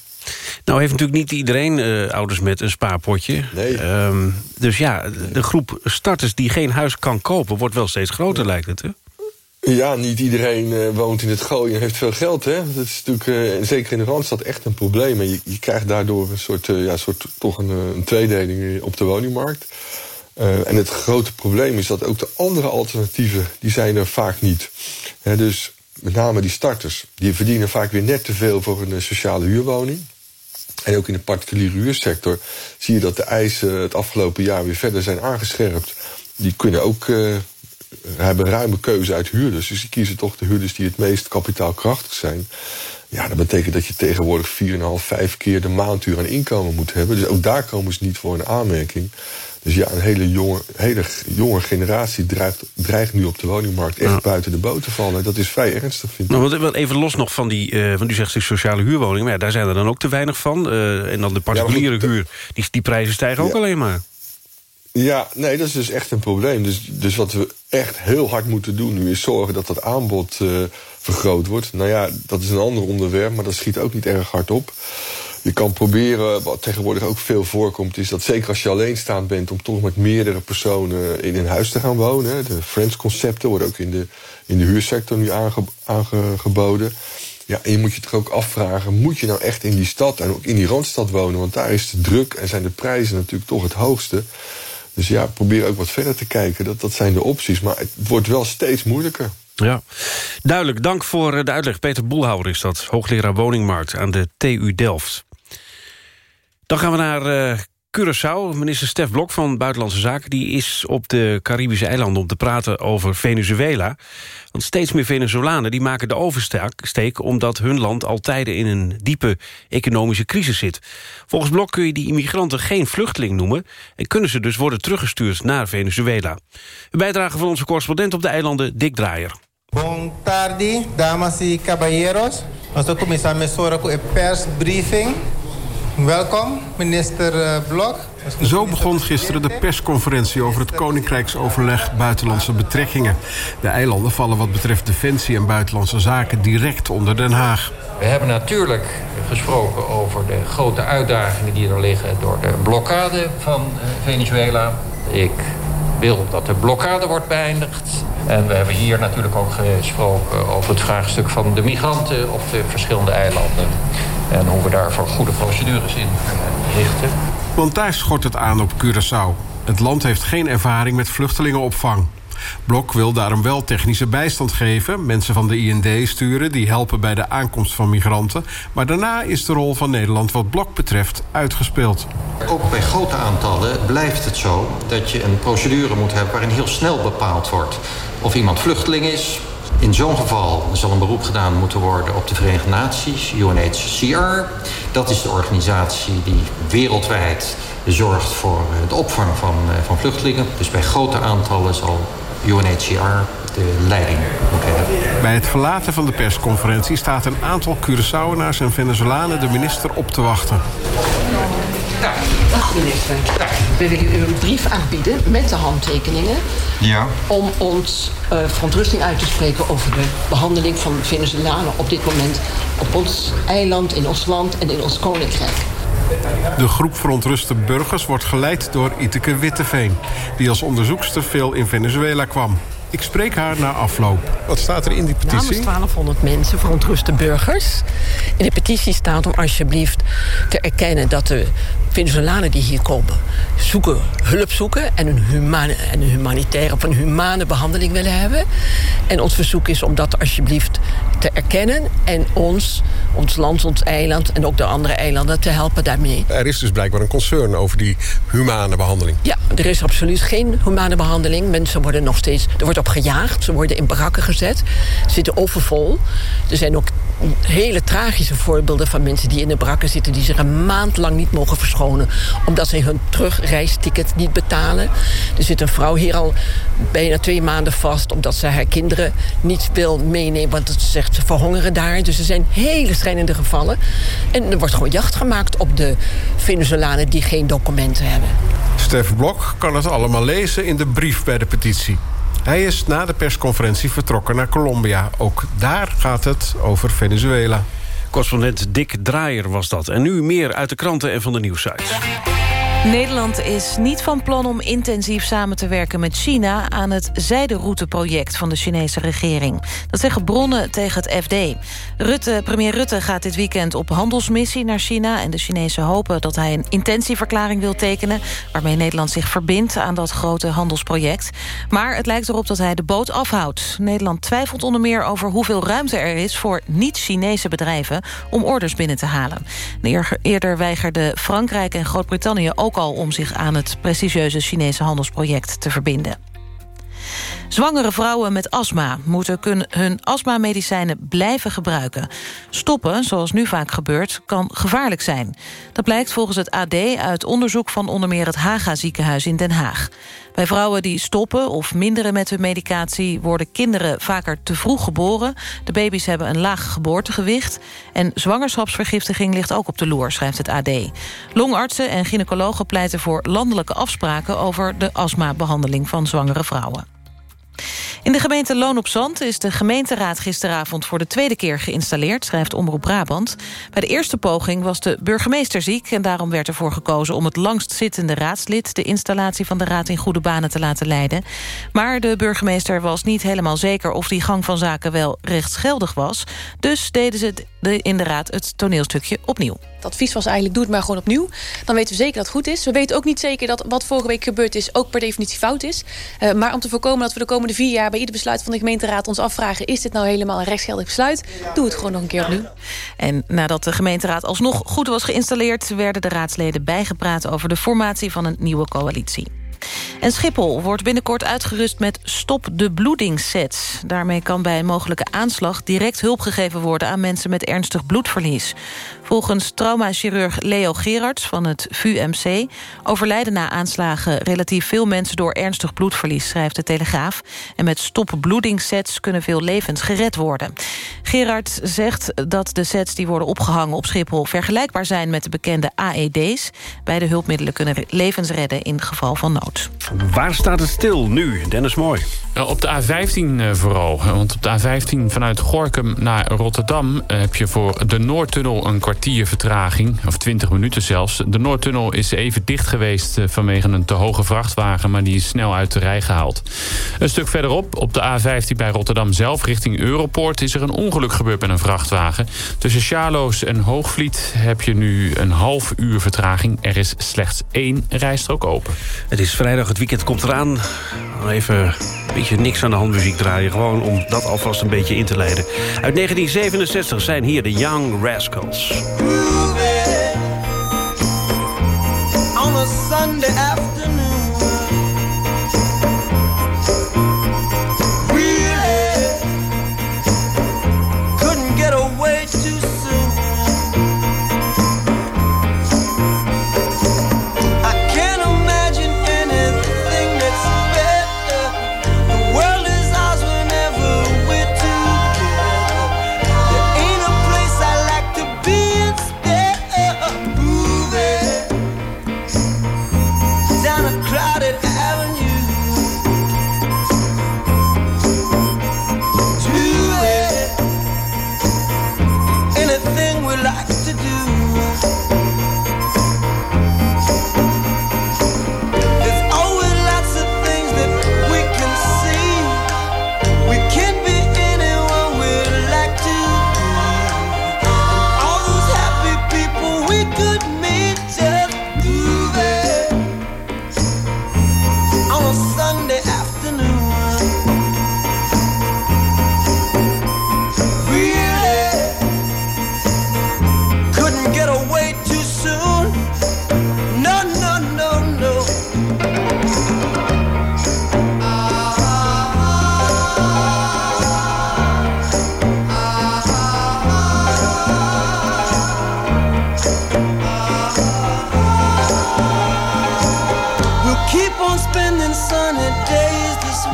[SPEAKER 2] Nou heeft natuurlijk niet iedereen eh, ouders met een spaarpotje.
[SPEAKER 35] Nee.
[SPEAKER 2] Ehm, dus ja, de groep starters die geen huis kan kopen... wordt wel steeds groter, lijkt het, hè?
[SPEAKER 35] Ja, niet iedereen eh, woont in het gooien en heeft veel geld. Hè? Dat is natuurlijk, eh, zeker in de Randstad, echt een probleem. En je, je krijgt daardoor een soort, eh, ja, soort toch een, een tweedeling op de woningmarkt. En het grote probleem is dat ook de andere alternatieven... die zijn er vaak niet. Hè, dus met name die starters, die verdienen vaak weer net te veel... voor een sociale huurwoning. En ook in de particuliere huursector zie je dat de eisen het afgelopen jaar weer verder zijn aangescherpt. Die kunnen ook hebben ruime keuze uit huurders. Dus die kiezen toch de huurders die het meest kapitaalkrachtig zijn. Ja, dat betekent dat je tegenwoordig 4,5, 5 keer de maandhuur aan inkomen moet hebben. Dus ook daar komen ze niet voor een aanmerking. Dus ja, een hele jonge, hele jonge generatie dreigt, dreigt nu op de woningmarkt echt buiten de boot te vallen. Dat is vrij ernstig, vind ik.
[SPEAKER 2] Nou, want- even los nog van die, eh want u zegt de sociale huurwoningen... maar ja, daar zijn er dan ook te weinig van. Eh, en dan de particuliere huur, die, die prijzen stijgen ook alleen maar.
[SPEAKER 35] Ja, nee, dat is dus echt een probleem. Dus, dus wat we echt heel hard moeten doen nu... is zorgen dat dat aanbod eh, vergroot wordt. Nou ja, dat is een ander onderwerp, maar dat schiet ook niet erg hard op. Je kan proberen, wat tegenwoordig ook veel voorkomt... is dat zeker als je alleenstaand bent... om toch met meerdere personen in een huis te gaan wonen. De Friends-concepten worden ook in de, in de huursector nu aange, aangeboden. Ja, en je moet je toch ook afvragen... moet je nou echt in die stad en ook in die Randstad wonen? Want daar is de druk en zijn de prijzen natuurlijk toch het hoogste... Dus ja, probeer ook wat verder te kijken. Dat, dat zijn de opties. Maar het wordt wel steeds moeilijker.
[SPEAKER 2] Ja, duidelijk. Dank voor de uitleg. Peter Boelhouwer is dat, hoogleraar woningmarkt aan de TU Delft. Dan gaan we naar eh, Curaçao. Minister Stef Blok van Buitenlandse Zaken... die is op de Caribische eilanden om te praten over Venezuela. Want steeds meer Venezolanen die maken de oversteek... omdat hun land al tijden in een diepe economische crisis zit. Volgens Blok kun je die immigranten geen vluchteling noemen... en kunnen ze dus worden teruggestuurd naar Venezuela. Een bijdrage van onze correspondent op de eilanden, Dick Draaier.
[SPEAKER 36] Bom tarde, damas e caballeros. Nós começar met com a persbriefing. Welkom, minister eh, Blok.
[SPEAKER 37] Zo begon gisteren de persconferentie over het Koninkrijksoverleg Buitenlandse Betrekkingen. De eilanden vallen wat betreft defensie en buitenlandse zaken direct onder Den Haag.
[SPEAKER 38] We hebben natuurlijk gesproken over de grote uitdagingen die er liggen door de blokkade van eh, Venezuela. Ik wil dat de blokkade wordt beëindigd. En we hebben hier natuurlijk ook gesproken over het vraagstuk van de migranten op de verschillende eilanden. En hoe we daarvoor goede procedures in eh, richten.
[SPEAKER 37] Want daar schort het aan op Curaçao. Het land heeft geen ervaring met vluchtelingenopvang. Blok wil daarom wel technische bijstand geven, mensen van de IND sturen die helpen bij de aankomst van migranten. Maar daarna is de rol van Nederland wat Blok betreft uitgespeeld.
[SPEAKER 39] Ook bij grote aantallen blijft het zo dat je een procedure moet hebben waarin heel snel bepaald wordt of iemand vluchteling is. In zo'n geval zal een beroep gedaan moeten worden op de Verenigde Naties, UNHCR. Dat is de organisatie die wereldwijd zorgt voor het opvangen van, eh, van vluchtelingen. Dus bij grote aantallen zal UNHCR de leiding moeten hebben.
[SPEAKER 37] Bij het verlaten van de persconferentie staat een aantal Curaçaoenaars en Venezolanen de minister op te wachten.
[SPEAKER 40] Dag minister. We willen u een brief aanbieden met de handtekeningen...
[SPEAKER 39] Ja.
[SPEAKER 40] om ons eh, verontrusting uit te spreken over de behandeling van Venezolanen op dit moment... op ons eiland, in ons land en in ons koninkrijk.
[SPEAKER 37] De groep verontruste burgers wordt geleid door Iteke Witteveen... die als onderzoekster veel in Venezuela kwam. Ik spreek haar na afloop. Wat staat er in die
[SPEAKER 40] Namens 1200 mensen, verontruste burgers. In de petitie staat om alsjeblieft te erkennen dat de Venezolanen die hier komen... zoeken, hulp zoeken en een, humane, en een humanitaire of een humane behandeling willen hebben. En ons verzoek is om dat alsjeblieft te erkennen... en ons, ons land, ons eiland en ook de andere eilanden te helpen daarmee.
[SPEAKER 37] Er is dus blijkbaar een concern over die humane behandeling.
[SPEAKER 40] Ja, er is absoluut geen humane behandeling. Mensen worden nog steeds... Er wordt op gejaagd. Ze worden in barakken gezet. Ze zitten overvol. Er zijn ook hele tragische voorbeelden van mensen die in de barakken zitten... die zich een maand lang niet mogen verschonen... omdat ze hun terugreisticket niet betalen. Er zit een vrouw hier al bijna twee maanden vast... omdat ze haar kinderen niet wil meenemen... want ze zegt ze verhongeren daar. Dus er zijn hele schrijnende gevallen. En er wordt gewoon jacht gemaakt op de Venezolanen... die geen documenten hebben.
[SPEAKER 37] Stef Blok kan het allemaal lezen in de brief bij de petitie. Hij is na de persconferentie vertrokken naar Colombia. Ook daar gaat het over Venezuela.
[SPEAKER 23] Correspondent Dick Draaier was dat. En nu meer uit de kranten en van de nieuwsites.
[SPEAKER 4] Nederland is niet van plan om intensief samen te werken met China... aan het zijderouteproject van de Chinese regering. Dat zeggen bronnen tegen het FD. Rutte, premier Rutte gaat dit weekend op handelsmissie naar China... en de Chinezen hopen dat hij een intentieverklaring wil tekenen... waarmee Nederland zich verbindt aan dat grote handelsproject. Maar het lijkt erop dat hij de boot afhoudt. Nederland twijfelt onder meer over hoeveel ruimte er is... voor niet-Chinese bedrijven om orders binnen te halen. Eerder weigerden Frankrijk en Groot-Brittannië ook al om zich aan het prestigieuze Chinese handelsproject te verbinden. Zwangere vrouwen met astma moeten hun astmamedicijnen blijven gebruiken. Stoppen, zoals nu vaak gebeurt, kan gevaarlijk zijn. Dat blijkt volgens het AD uit onderzoek van onder meer het Haga ziekenhuis in Den Haag. Bij vrouwen die stoppen of minderen met hun medicatie... worden kinderen vaker te vroeg geboren. De baby's hebben een laag geboortegewicht. En zwangerschapsvergiftiging ligt ook op de loer, schrijft het AD. Longartsen en gynaecologen pleiten voor landelijke afspraken... over de astmabehandeling van zwangere vrouwen. In de gemeente Loon op Zand is de gemeenteraad gisteravond voor de tweede keer geïnstalleerd, schrijft Omroep Brabant. Bij de eerste poging was de burgemeester ziek en daarom werd ervoor gekozen om het langstzittende raadslid de installatie van de raad in goede banen te laten leiden. Maar de burgemeester was niet helemaal zeker of die gang van zaken wel rechtsgeldig was. Dus deden ze in de raad het toneelstukje opnieuw.
[SPEAKER 41] Advies was eigenlijk, doe het maar gewoon opnieuw. Dan weten we zeker dat het goed is. We weten ook niet zeker dat wat vorige week gebeurd is... ook per definitie fout is. Uh, maar om te voorkomen dat we de komende vier jaar... bij ieder besluit van de gemeenteraad ons afvragen... is dit nou helemaal een rechtsgeldig besluit? Doe het gewoon nog een keer opnieuw.
[SPEAKER 4] En nadat de gemeenteraad alsnog goed was geïnstalleerd... werden de raadsleden bijgepraat over de formatie van een nieuwe coalitie. En Schiphol wordt binnenkort uitgerust met Stop de bloedingssets. Daarmee kan bij een mogelijke aanslag direct hulp gegeven worden... aan mensen met ernstig bloedverlies. Volgens traumachirurg Leo Gerards van het VUMC... overlijden na aanslagen relatief veel mensen door ernstig bloedverlies... schrijft de Telegraaf. En met Stop bloedingssets kunnen veel levens gered worden. Gerard zegt dat de sets die worden opgehangen op Schiphol... vergelijkbaar zijn met de bekende AED's. Beide hulpmiddelen kunnen levens redden in geval van nood.
[SPEAKER 23] Waar staat het stil nu, Dennis Mooi?
[SPEAKER 42] Op de A15 eh, vooral. Want op de A15 vanuit Gorkum naar Rotterdam... Eh, heb je voor de Noordtunnel een kwartier vertraging. Of 20 minuten zelfs. De Noordtunnel is even dicht geweest eh, vanwege een te hoge vrachtwagen... maar die is snel uit de rij gehaald. Een stuk verderop, op de A15 bij Rotterdam zelf... richting Europoort is er een ongeluk gebeurd met een vrachtwagen. Tussen Charloes en Hoogvliet heb je nu een half uur vertraging. Er is slechts één rijstrook open.
[SPEAKER 23] Het is vrijdag, het weekend komt eraan. Even een beetje niks aan de hand muziek draaien. Gewoon om dat alvast een beetje in te leiden. Uit 1967 zijn hier de Young Rascals. grooving on a Sunday afternoon.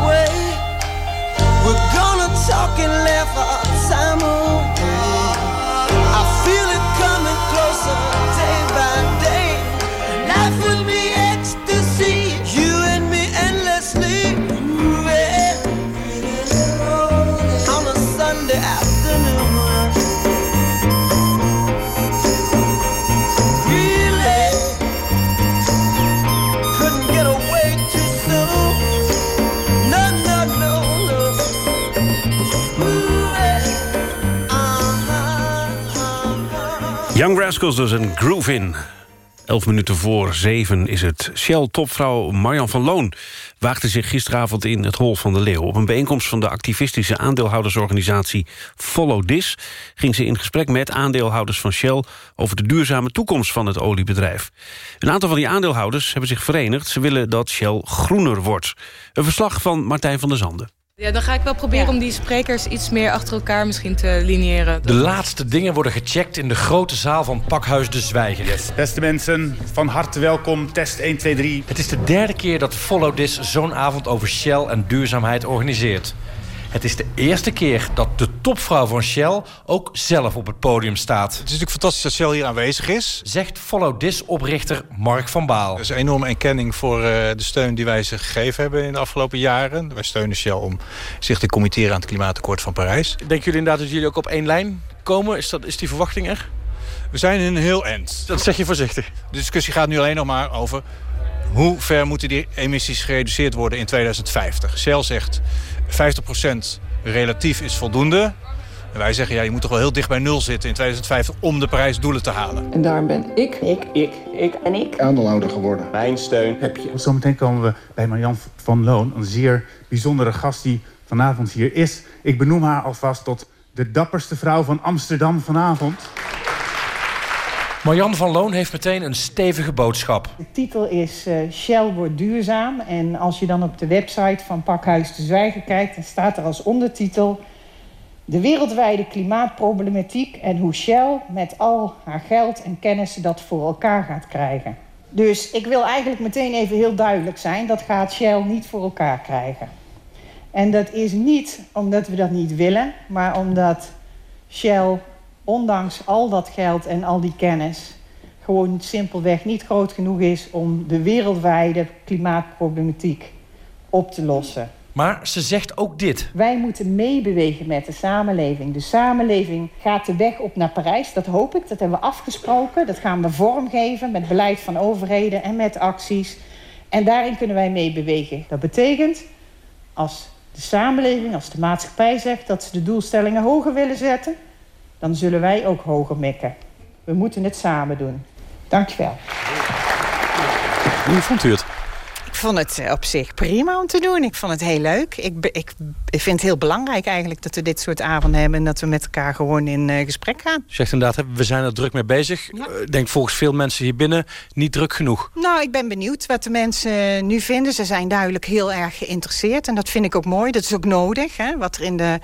[SPEAKER 2] way. We're gonna talk and laugh. Rascals dus een groove in. Elf minuten voor zeven is het. Shell-topvrouw Marjan van Loon waagde zich gisteravond in het Hol van de Leeuw. Op een bijeenkomst van de activistische aandeelhoudersorganisatie Follow This... ging ze in gesprek met aandeelhouders van Shell... over de duurzame toekomst van het oliebedrijf. Een aantal van die aandeelhouders hebben zich verenigd. Ze willen dat Shell groener wordt. Een verslag van Martijn van der Zanden.
[SPEAKER 43] Ja, dan ga ik wel proberen om die sprekers iets meer achter elkaar misschien te liniëren.
[SPEAKER 44] De laatste dingen worden gecheckt in de grote zaal van Pakhuis de Zwijger.
[SPEAKER 45] Beste mensen, van harte welkom. Test 1, 2, 3.
[SPEAKER 44] Het is de derde keer dat Follow This zo'n avond over Shell en duurzaamheid organiseert. Het is de eerste keer dat de topvrouw van Shell ook zelf op het podium staat.
[SPEAKER 46] Het is natuurlijk fantastisch dat Shell hier aanwezig is.
[SPEAKER 44] Zegt Follow This-oprichter Mark van Baal.
[SPEAKER 46] Dat is een enorme erkenning voor uh, de steun die wij ze gegeven hebben in de afgelopen jaren. Wij steunen Shell om zich te committeren aan het klimaatakkoord van Parijs.
[SPEAKER 44] Denken jullie inderdaad dat jullie ook op één lijn komen? Is, dat, is die verwachting er?
[SPEAKER 46] We zijn in een heel end.
[SPEAKER 44] Dat zeg je voorzichtig.
[SPEAKER 46] De discussie gaat nu alleen nog maar over hoe ver moeten die emissies gereduceerd worden in 2050. Shell zegt 50% relatief is voldoende. En wij zeggen, ja, je moet toch wel heel dicht bij nul zitten in 2050 om de prijsdoelen te halen.
[SPEAKER 47] En daarom ben ik, ik, ik, ik en ik aandeelhouder geworden. Mijn steun heb je.
[SPEAKER 45] Zometeen komen we bij Marjan van Loon, een zeer bijzondere gast die vanavond hier is. Ik benoem haar alvast tot de dapperste vrouw van Amsterdam vanavond.
[SPEAKER 44] Marjan van Loon heeft meteen een stevige boodschap.
[SPEAKER 48] De titel is uh, Shell wordt duurzaam. En als je dan op de website van Pakhuis de Zwijger kijkt... dan staat er als ondertitel... de wereldwijde klimaatproblematiek... en hoe Shell met al haar geld en kennis dat voor elkaar gaat krijgen. Dus ik wil eigenlijk meteen even heel duidelijk zijn... dat gaat Shell niet voor elkaar krijgen. En dat is niet omdat we dat niet willen... maar omdat Shell ondanks al dat geld en al die kennis gewoon simpelweg niet groot genoeg is om de wereldwijde klimaatproblematiek op te lossen.
[SPEAKER 44] Maar ze zegt ook dit.
[SPEAKER 48] Wij moeten meebewegen met de samenleving. De samenleving gaat de weg op naar Parijs. Dat hoop ik. Dat hebben we afgesproken. Dat gaan we vormgeven met beleid van overheden en met acties. En daarin kunnen wij meebewegen. Dat betekent, als de samenleving, als de maatschappij zegt dat ze de doelstellingen hoger willen zetten dan zullen wij ook hoger mikken. We moeten het samen doen. Dankjewel.
[SPEAKER 44] Hoe vond u het?
[SPEAKER 48] Ik vond het eh, op zich prima om te doen. Ik vond het heel leuk. Ik, ik, ik vind het heel belangrijk eigenlijk dat we dit soort avonden hebben... en dat we met elkaar gewoon in uh, gesprek gaan.
[SPEAKER 44] Je zegt inderdaad, we zijn er druk mee bezig. Ik uh, denk volgens veel mensen hier binnen niet druk genoeg.
[SPEAKER 48] Nou, ik ben benieuwd wat de mensen nu vinden. Ze zijn duidelijk heel erg geïnteresseerd. En dat vind ik ook mooi. Dat is ook nodig. Hè? Wat er in de,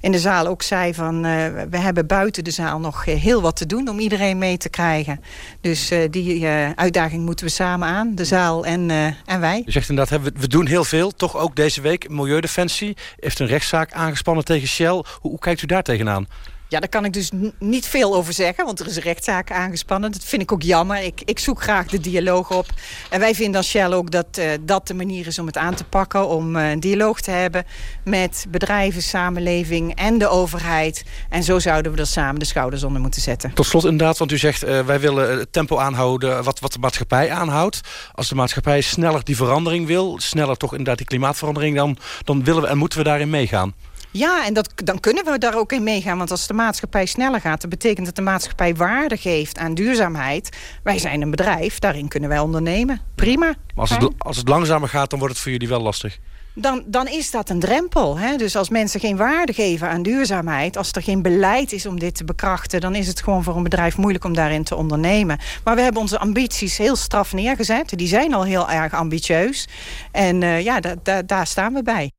[SPEAKER 48] in de zaal ook zei van... Uh, we hebben buiten de zaal nog heel wat te doen om iedereen mee te krijgen. Dus die uitdaging moeten we samen aan. De zaal en, en wij.
[SPEAKER 44] Je zegt inderdaad, we, doen heel veel. Toch ook deze week, Milieudefensie heeft een rechtszaak aangespannen tegen Shell. Hoe kijkt u daar tegenaan?
[SPEAKER 48] Ja, daar kan ik dus niet veel over zeggen, want er is een rechtszaak aangespannen. Dat vind ik ook jammer. Ik, ik zoek graag de dialoog op. En wij vinden als Shell ook dat uh, dat de manier is om het aan te pakken. Om uh, een dialoog te hebben met bedrijven, samenleving en de overheid. En zo zouden we er samen de schouders onder moeten zetten.
[SPEAKER 44] Tot slot inderdaad, want u zegt uh, wij willen het tempo aanhouden wat, wat de maatschappij aanhoudt. Als de maatschappij sneller die verandering wil, sneller toch inderdaad die klimaatverandering... dan, dan willen we en moeten we daarin meegaan.
[SPEAKER 48] Ja, en dat, dan kunnen we daar ook in meegaan. Want als de maatschappij sneller gaat... dat betekent dat de maatschappij waarde geeft aan duurzaamheid. Wij zijn een bedrijf, daarin kunnen wij ondernemen. Prima. Maar
[SPEAKER 44] als het, als het langzamer gaat, dan wordt het voor jullie wel lastig.
[SPEAKER 48] Dan, dan is dat een drempel. Hè? Dus als mensen geen waarde geven aan duurzaamheid... als er geen beleid is om dit te bekrachten... dan is het gewoon voor een bedrijf moeilijk om daarin te ondernemen. Maar we hebben onze ambities heel straf neergezet. Die zijn al heel erg ambitieus. En uh, ja, da, da, daar staan we bij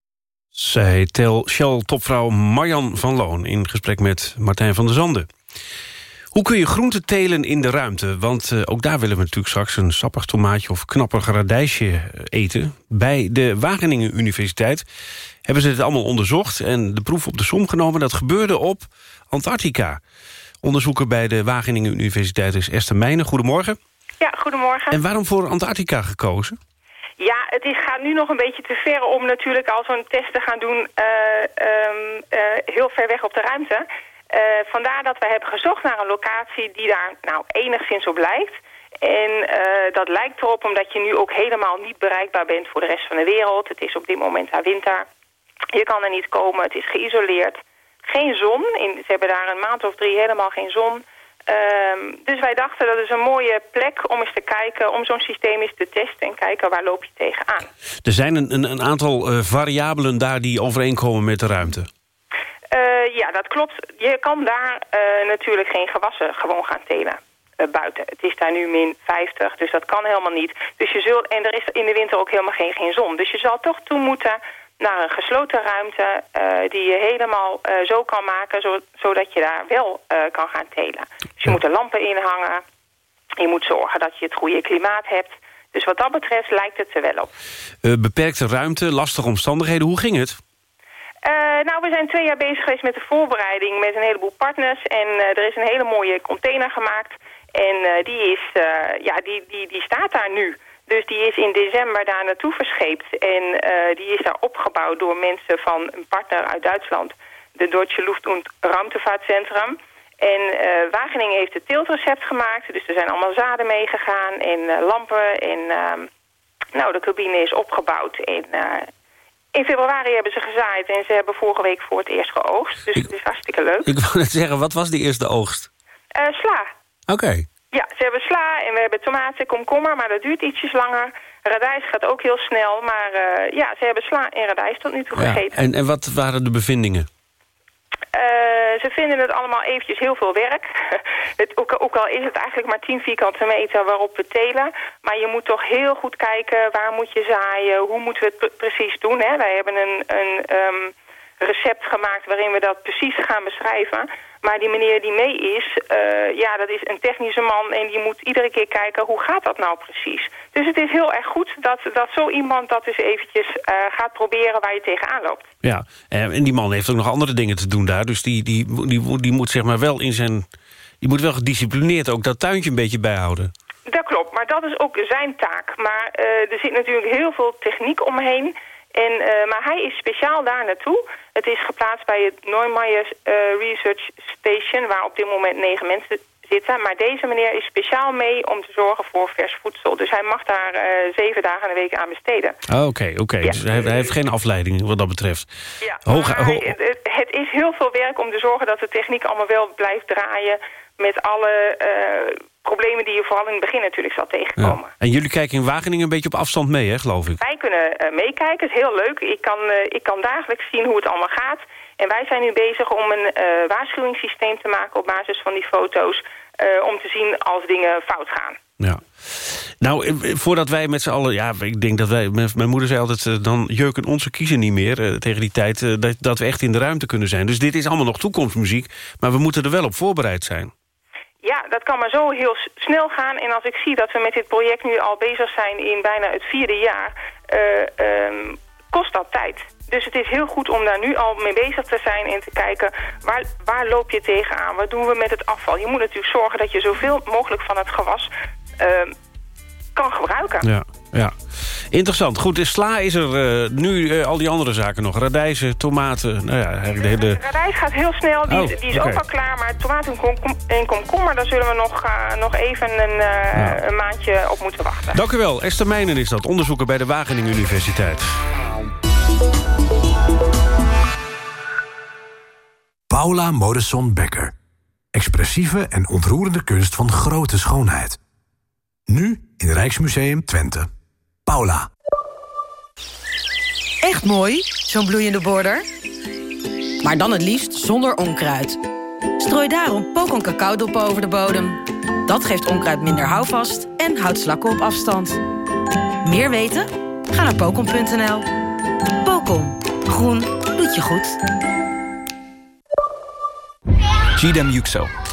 [SPEAKER 2] zei Tel Shell-topvrouw Marjan van Loon... in gesprek met Martijn van der Zanden. Hoe kun je groenten telen in de ruimte? Want uh, ook daar willen we natuurlijk straks een sappig tomaatje... of knapper radijsje eten. Bij de Wageningen Universiteit hebben ze dit allemaal onderzocht... en de proef op de som genomen. Dat gebeurde op Antarctica. Onderzoeker bij de Wageningen Universiteit is Esther Meijnen. Goedemorgen.
[SPEAKER 49] Ja, goedemorgen.
[SPEAKER 2] En waarom voor Antarctica gekozen?
[SPEAKER 49] Ja, het is, gaat nu nog een beetje te ver om natuurlijk al zo'n test te gaan doen uh, um, uh, heel ver weg op de ruimte. Uh, vandaar dat wij hebben gezocht naar een locatie die daar nou enigszins op lijkt. En dat lijkt erop omdat je nu ook helemaal niet bereikbaar bent voor de rest van de wereld. Het is op dit moment daar winter. Je kan er niet komen, het is geïsoleerd. Geen zon, In, ze hebben daar een maand of drie helemaal geen zon. Ehm, dus wij dachten dat is een mooie plek om eens te kijken... om zo'n systeem eens te testen en kijken waar loop je tegenaan.
[SPEAKER 2] Er zijn een, een, een aantal uh, variabelen daar die overeenkomen met de ruimte.
[SPEAKER 49] Uh, ja, dat klopt. Je kan daar uh, natuurlijk geen gewassen gewoon gaan telen. buiten. Het is daar nu min 50, dus dat kan helemaal niet. Dus je zult, en er is in de winter ook helemaal geen, geen zon. Dus je zal toch toe moeten naar een gesloten ruimte uh, die je helemaal uh, zo kan maken... Zo, zodat je daar wel uh, kan gaan telen. Dus je moet er lampen inhangen. Je moet zorgen dat je het goede klimaat hebt. Dus wat dat betreft lijkt het er wel op.
[SPEAKER 2] beperkte ruimte, lastige omstandigheden. Hoe ging het?
[SPEAKER 49] nou, we zijn twee jaar bezig geweest met de voorbereiding... met een heleboel partners. En er is een hele mooie container gemaakt. En die, is, ja, die, die, die staat daar nu... Dus die is in december daar naartoe verscheept. En uh, die is daar opgebouwd door mensen van een partner uit Duitsland. De Deutsche Luft- und Ruimtevaartcentrum. En uh, Wageningen heeft het teeltrecept gemaakt. Dus er zijn allemaal zaden meegegaan en uh, lampen. En nou, de cabine is opgebouwd. En in februari hebben ze gezaaid. En ze hebben vorige week voor het eerst geoogst. Dus het is hartstikke leuk.
[SPEAKER 2] Ik wou net zeggen, wat was die eerste oogst?
[SPEAKER 49] sla.
[SPEAKER 2] Oké.
[SPEAKER 49] Ja, ze hebben sla en we hebben tomaten, komkommer, maar dat duurt ietsjes langer. Radijs gaat ook heel snel, maar uh, ja, ze hebben sla en radijs tot nu toe
[SPEAKER 2] ja.
[SPEAKER 49] gegeten.
[SPEAKER 2] En, en wat waren de bevindingen?
[SPEAKER 49] Uh, ze vinden het allemaal eventjes heel veel werk. het, ook, ook, al is het eigenlijk maar 10 vierkante meter waarop we telen. Maar je moet toch heel goed kijken, waar moet je zaaien, hoe moeten we het precies doen. Hè? Wij hebben een, een um, recept gemaakt waarin we dat precies gaan beschrijven. Maar die meneer die mee is, uh, ja, dat is een technische man... en die moet iedere keer kijken, hoe gaat dat nou precies? Dus het is heel erg goed dat, dat zo iemand dat eens eventjes uh, gaat proberen waar je tegenaan loopt.
[SPEAKER 2] Ja, en die man heeft ook nog andere dingen te doen daar. Dus die, die, die, die moet zeg maar wel in zijn... Die moet wel gedisciplineerd ook dat tuintje een beetje bijhouden.
[SPEAKER 49] Dat klopt, maar dat is ook zijn taak. Maar uh, er zit natuurlijk heel veel techniek omheen... En, uh, maar hij is speciaal daar naartoe. Het is geplaatst bij het Neumeier uh, Research Station... waar op dit moment negen mensen zitten. Maar deze meneer is speciaal mee om te zorgen voor vers voedsel. Dus hij mag daar uh, zeven dagen in de week aan besteden.
[SPEAKER 2] Oké, oh, oké. Okay, okay. ja. Dus hij, hij, heeft geen afleiding wat dat betreft.
[SPEAKER 49] Ja, Hoog, ho het, het is heel veel werk om te zorgen dat de techniek allemaal wel blijft draaien... met alle problemen die je vooral in het begin natuurlijk zal tegenkomen.
[SPEAKER 2] Ja. En jullie kijken in Wageningen een beetje op afstand mee, hè, geloof ik?
[SPEAKER 49] Wij kunnen uh, meekijken, het is heel leuk. Ik kan, uh, ik kan dagelijks zien hoe het allemaal gaat. En wij zijn nu bezig om een uh, waarschuwingssysteem te maken op basis van die foto's... om te zien als dingen fout gaan.
[SPEAKER 2] Ja. Nou, voordat wij met z'n allen... Ja, ik denk dat wij... Mijn moeder zei altijd... dan jeuken onze kiezen niet meer tegen die tijd... dat, dat we echt in de ruimte kunnen zijn. Dus dit is allemaal nog toekomstmuziek. Maar we moeten er wel op voorbereid zijn.
[SPEAKER 49] Ja, dat kan maar zo heel snel gaan. En als ik zie dat we met dit project nu al bezig zijn in bijna het vierde jaar... Uh, um, kost dat tijd. Dus het is heel goed om daar nu al mee bezig te zijn en te kijken... waar, waar loop je tegenaan? Wat doen we met het afval? Je moet natuurlijk zorgen dat je zoveel mogelijk van het gewas uh, kan gebruiken.
[SPEAKER 2] Ja, ja. Interessant. Goed, de sla is er uh, nu uh, al die andere zaken nog. Radijzen, tomaten. Nou ja, eigenlijk de hele...
[SPEAKER 49] Radijs gaat heel snel. Die, oh, die is okay. ook al klaar. Maar tomaten en, kom en komkommer... daar zullen we nog, uh, nog even een, ja. een, maandje op moeten wachten.
[SPEAKER 2] Dank u wel. Esther Meijnen is dat. Onderzoeker bij de Wageningen Universiteit.
[SPEAKER 50] Paula Modesson Becker. Expressieve en ontroerende kunst van grote schoonheid. Nu in Rijksmuseum Twente. Paula.
[SPEAKER 51] Echt mooi, zo'n bloeiende border. Maar dan het liefst zonder onkruid. Strooi daarom pokon cacaodop over de bodem. Dat geeft onkruid minder houvast en houdt slakken op afstand. Meer weten? Ga naar pokon.nl. Pokon. Groen doet je goed.
[SPEAKER 52] Gidem Yüksel,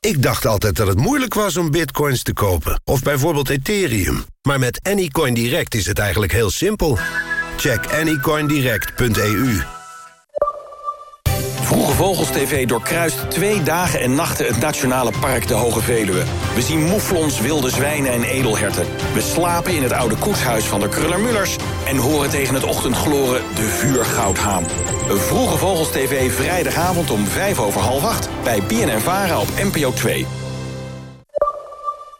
[SPEAKER 53] Ik dacht altijd dat het moeilijk was om bitcoins te kopen. Of bijvoorbeeld Ethereum. Maar met Anycoin Direct is het eigenlijk heel simpel. Check anycoindirect.eu.
[SPEAKER 29] Vroege Vogels TV doorkruist twee dagen en nachten het Nationale Park de Hoge Veluwe. We zien moeflons, wilde zwijnen en edelherten. We slapen in het oude koetshuis van de Kruller-Mullers... en horen tegen het ochtendgloren de vuurgoudhaan. Vroege Vogels TV vrijdagavond om vijf over half acht... bij BNN-Vara op NPO 2.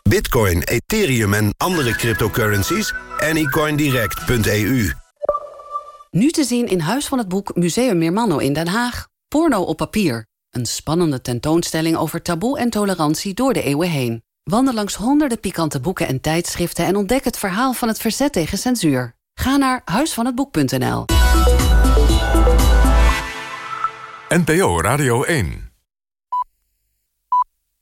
[SPEAKER 24] Bitcoin, Ethereum en andere cryptocurrencies? Anycoindirect.eu
[SPEAKER 54] Nu te zien in Huis van het Boek Museum Meermanno in Den Haag. Porno op papier. Een spannende tentoonstelling over taboe en tolerantie door de eeuwen heen. Wandel langs honderden pikante boeken en tijdschriften... en ontdek het verhaal van het verzet tegen censuur. Ga naar huisvanhetboek.nl.
[SPEAKER 55] NPO Radio 1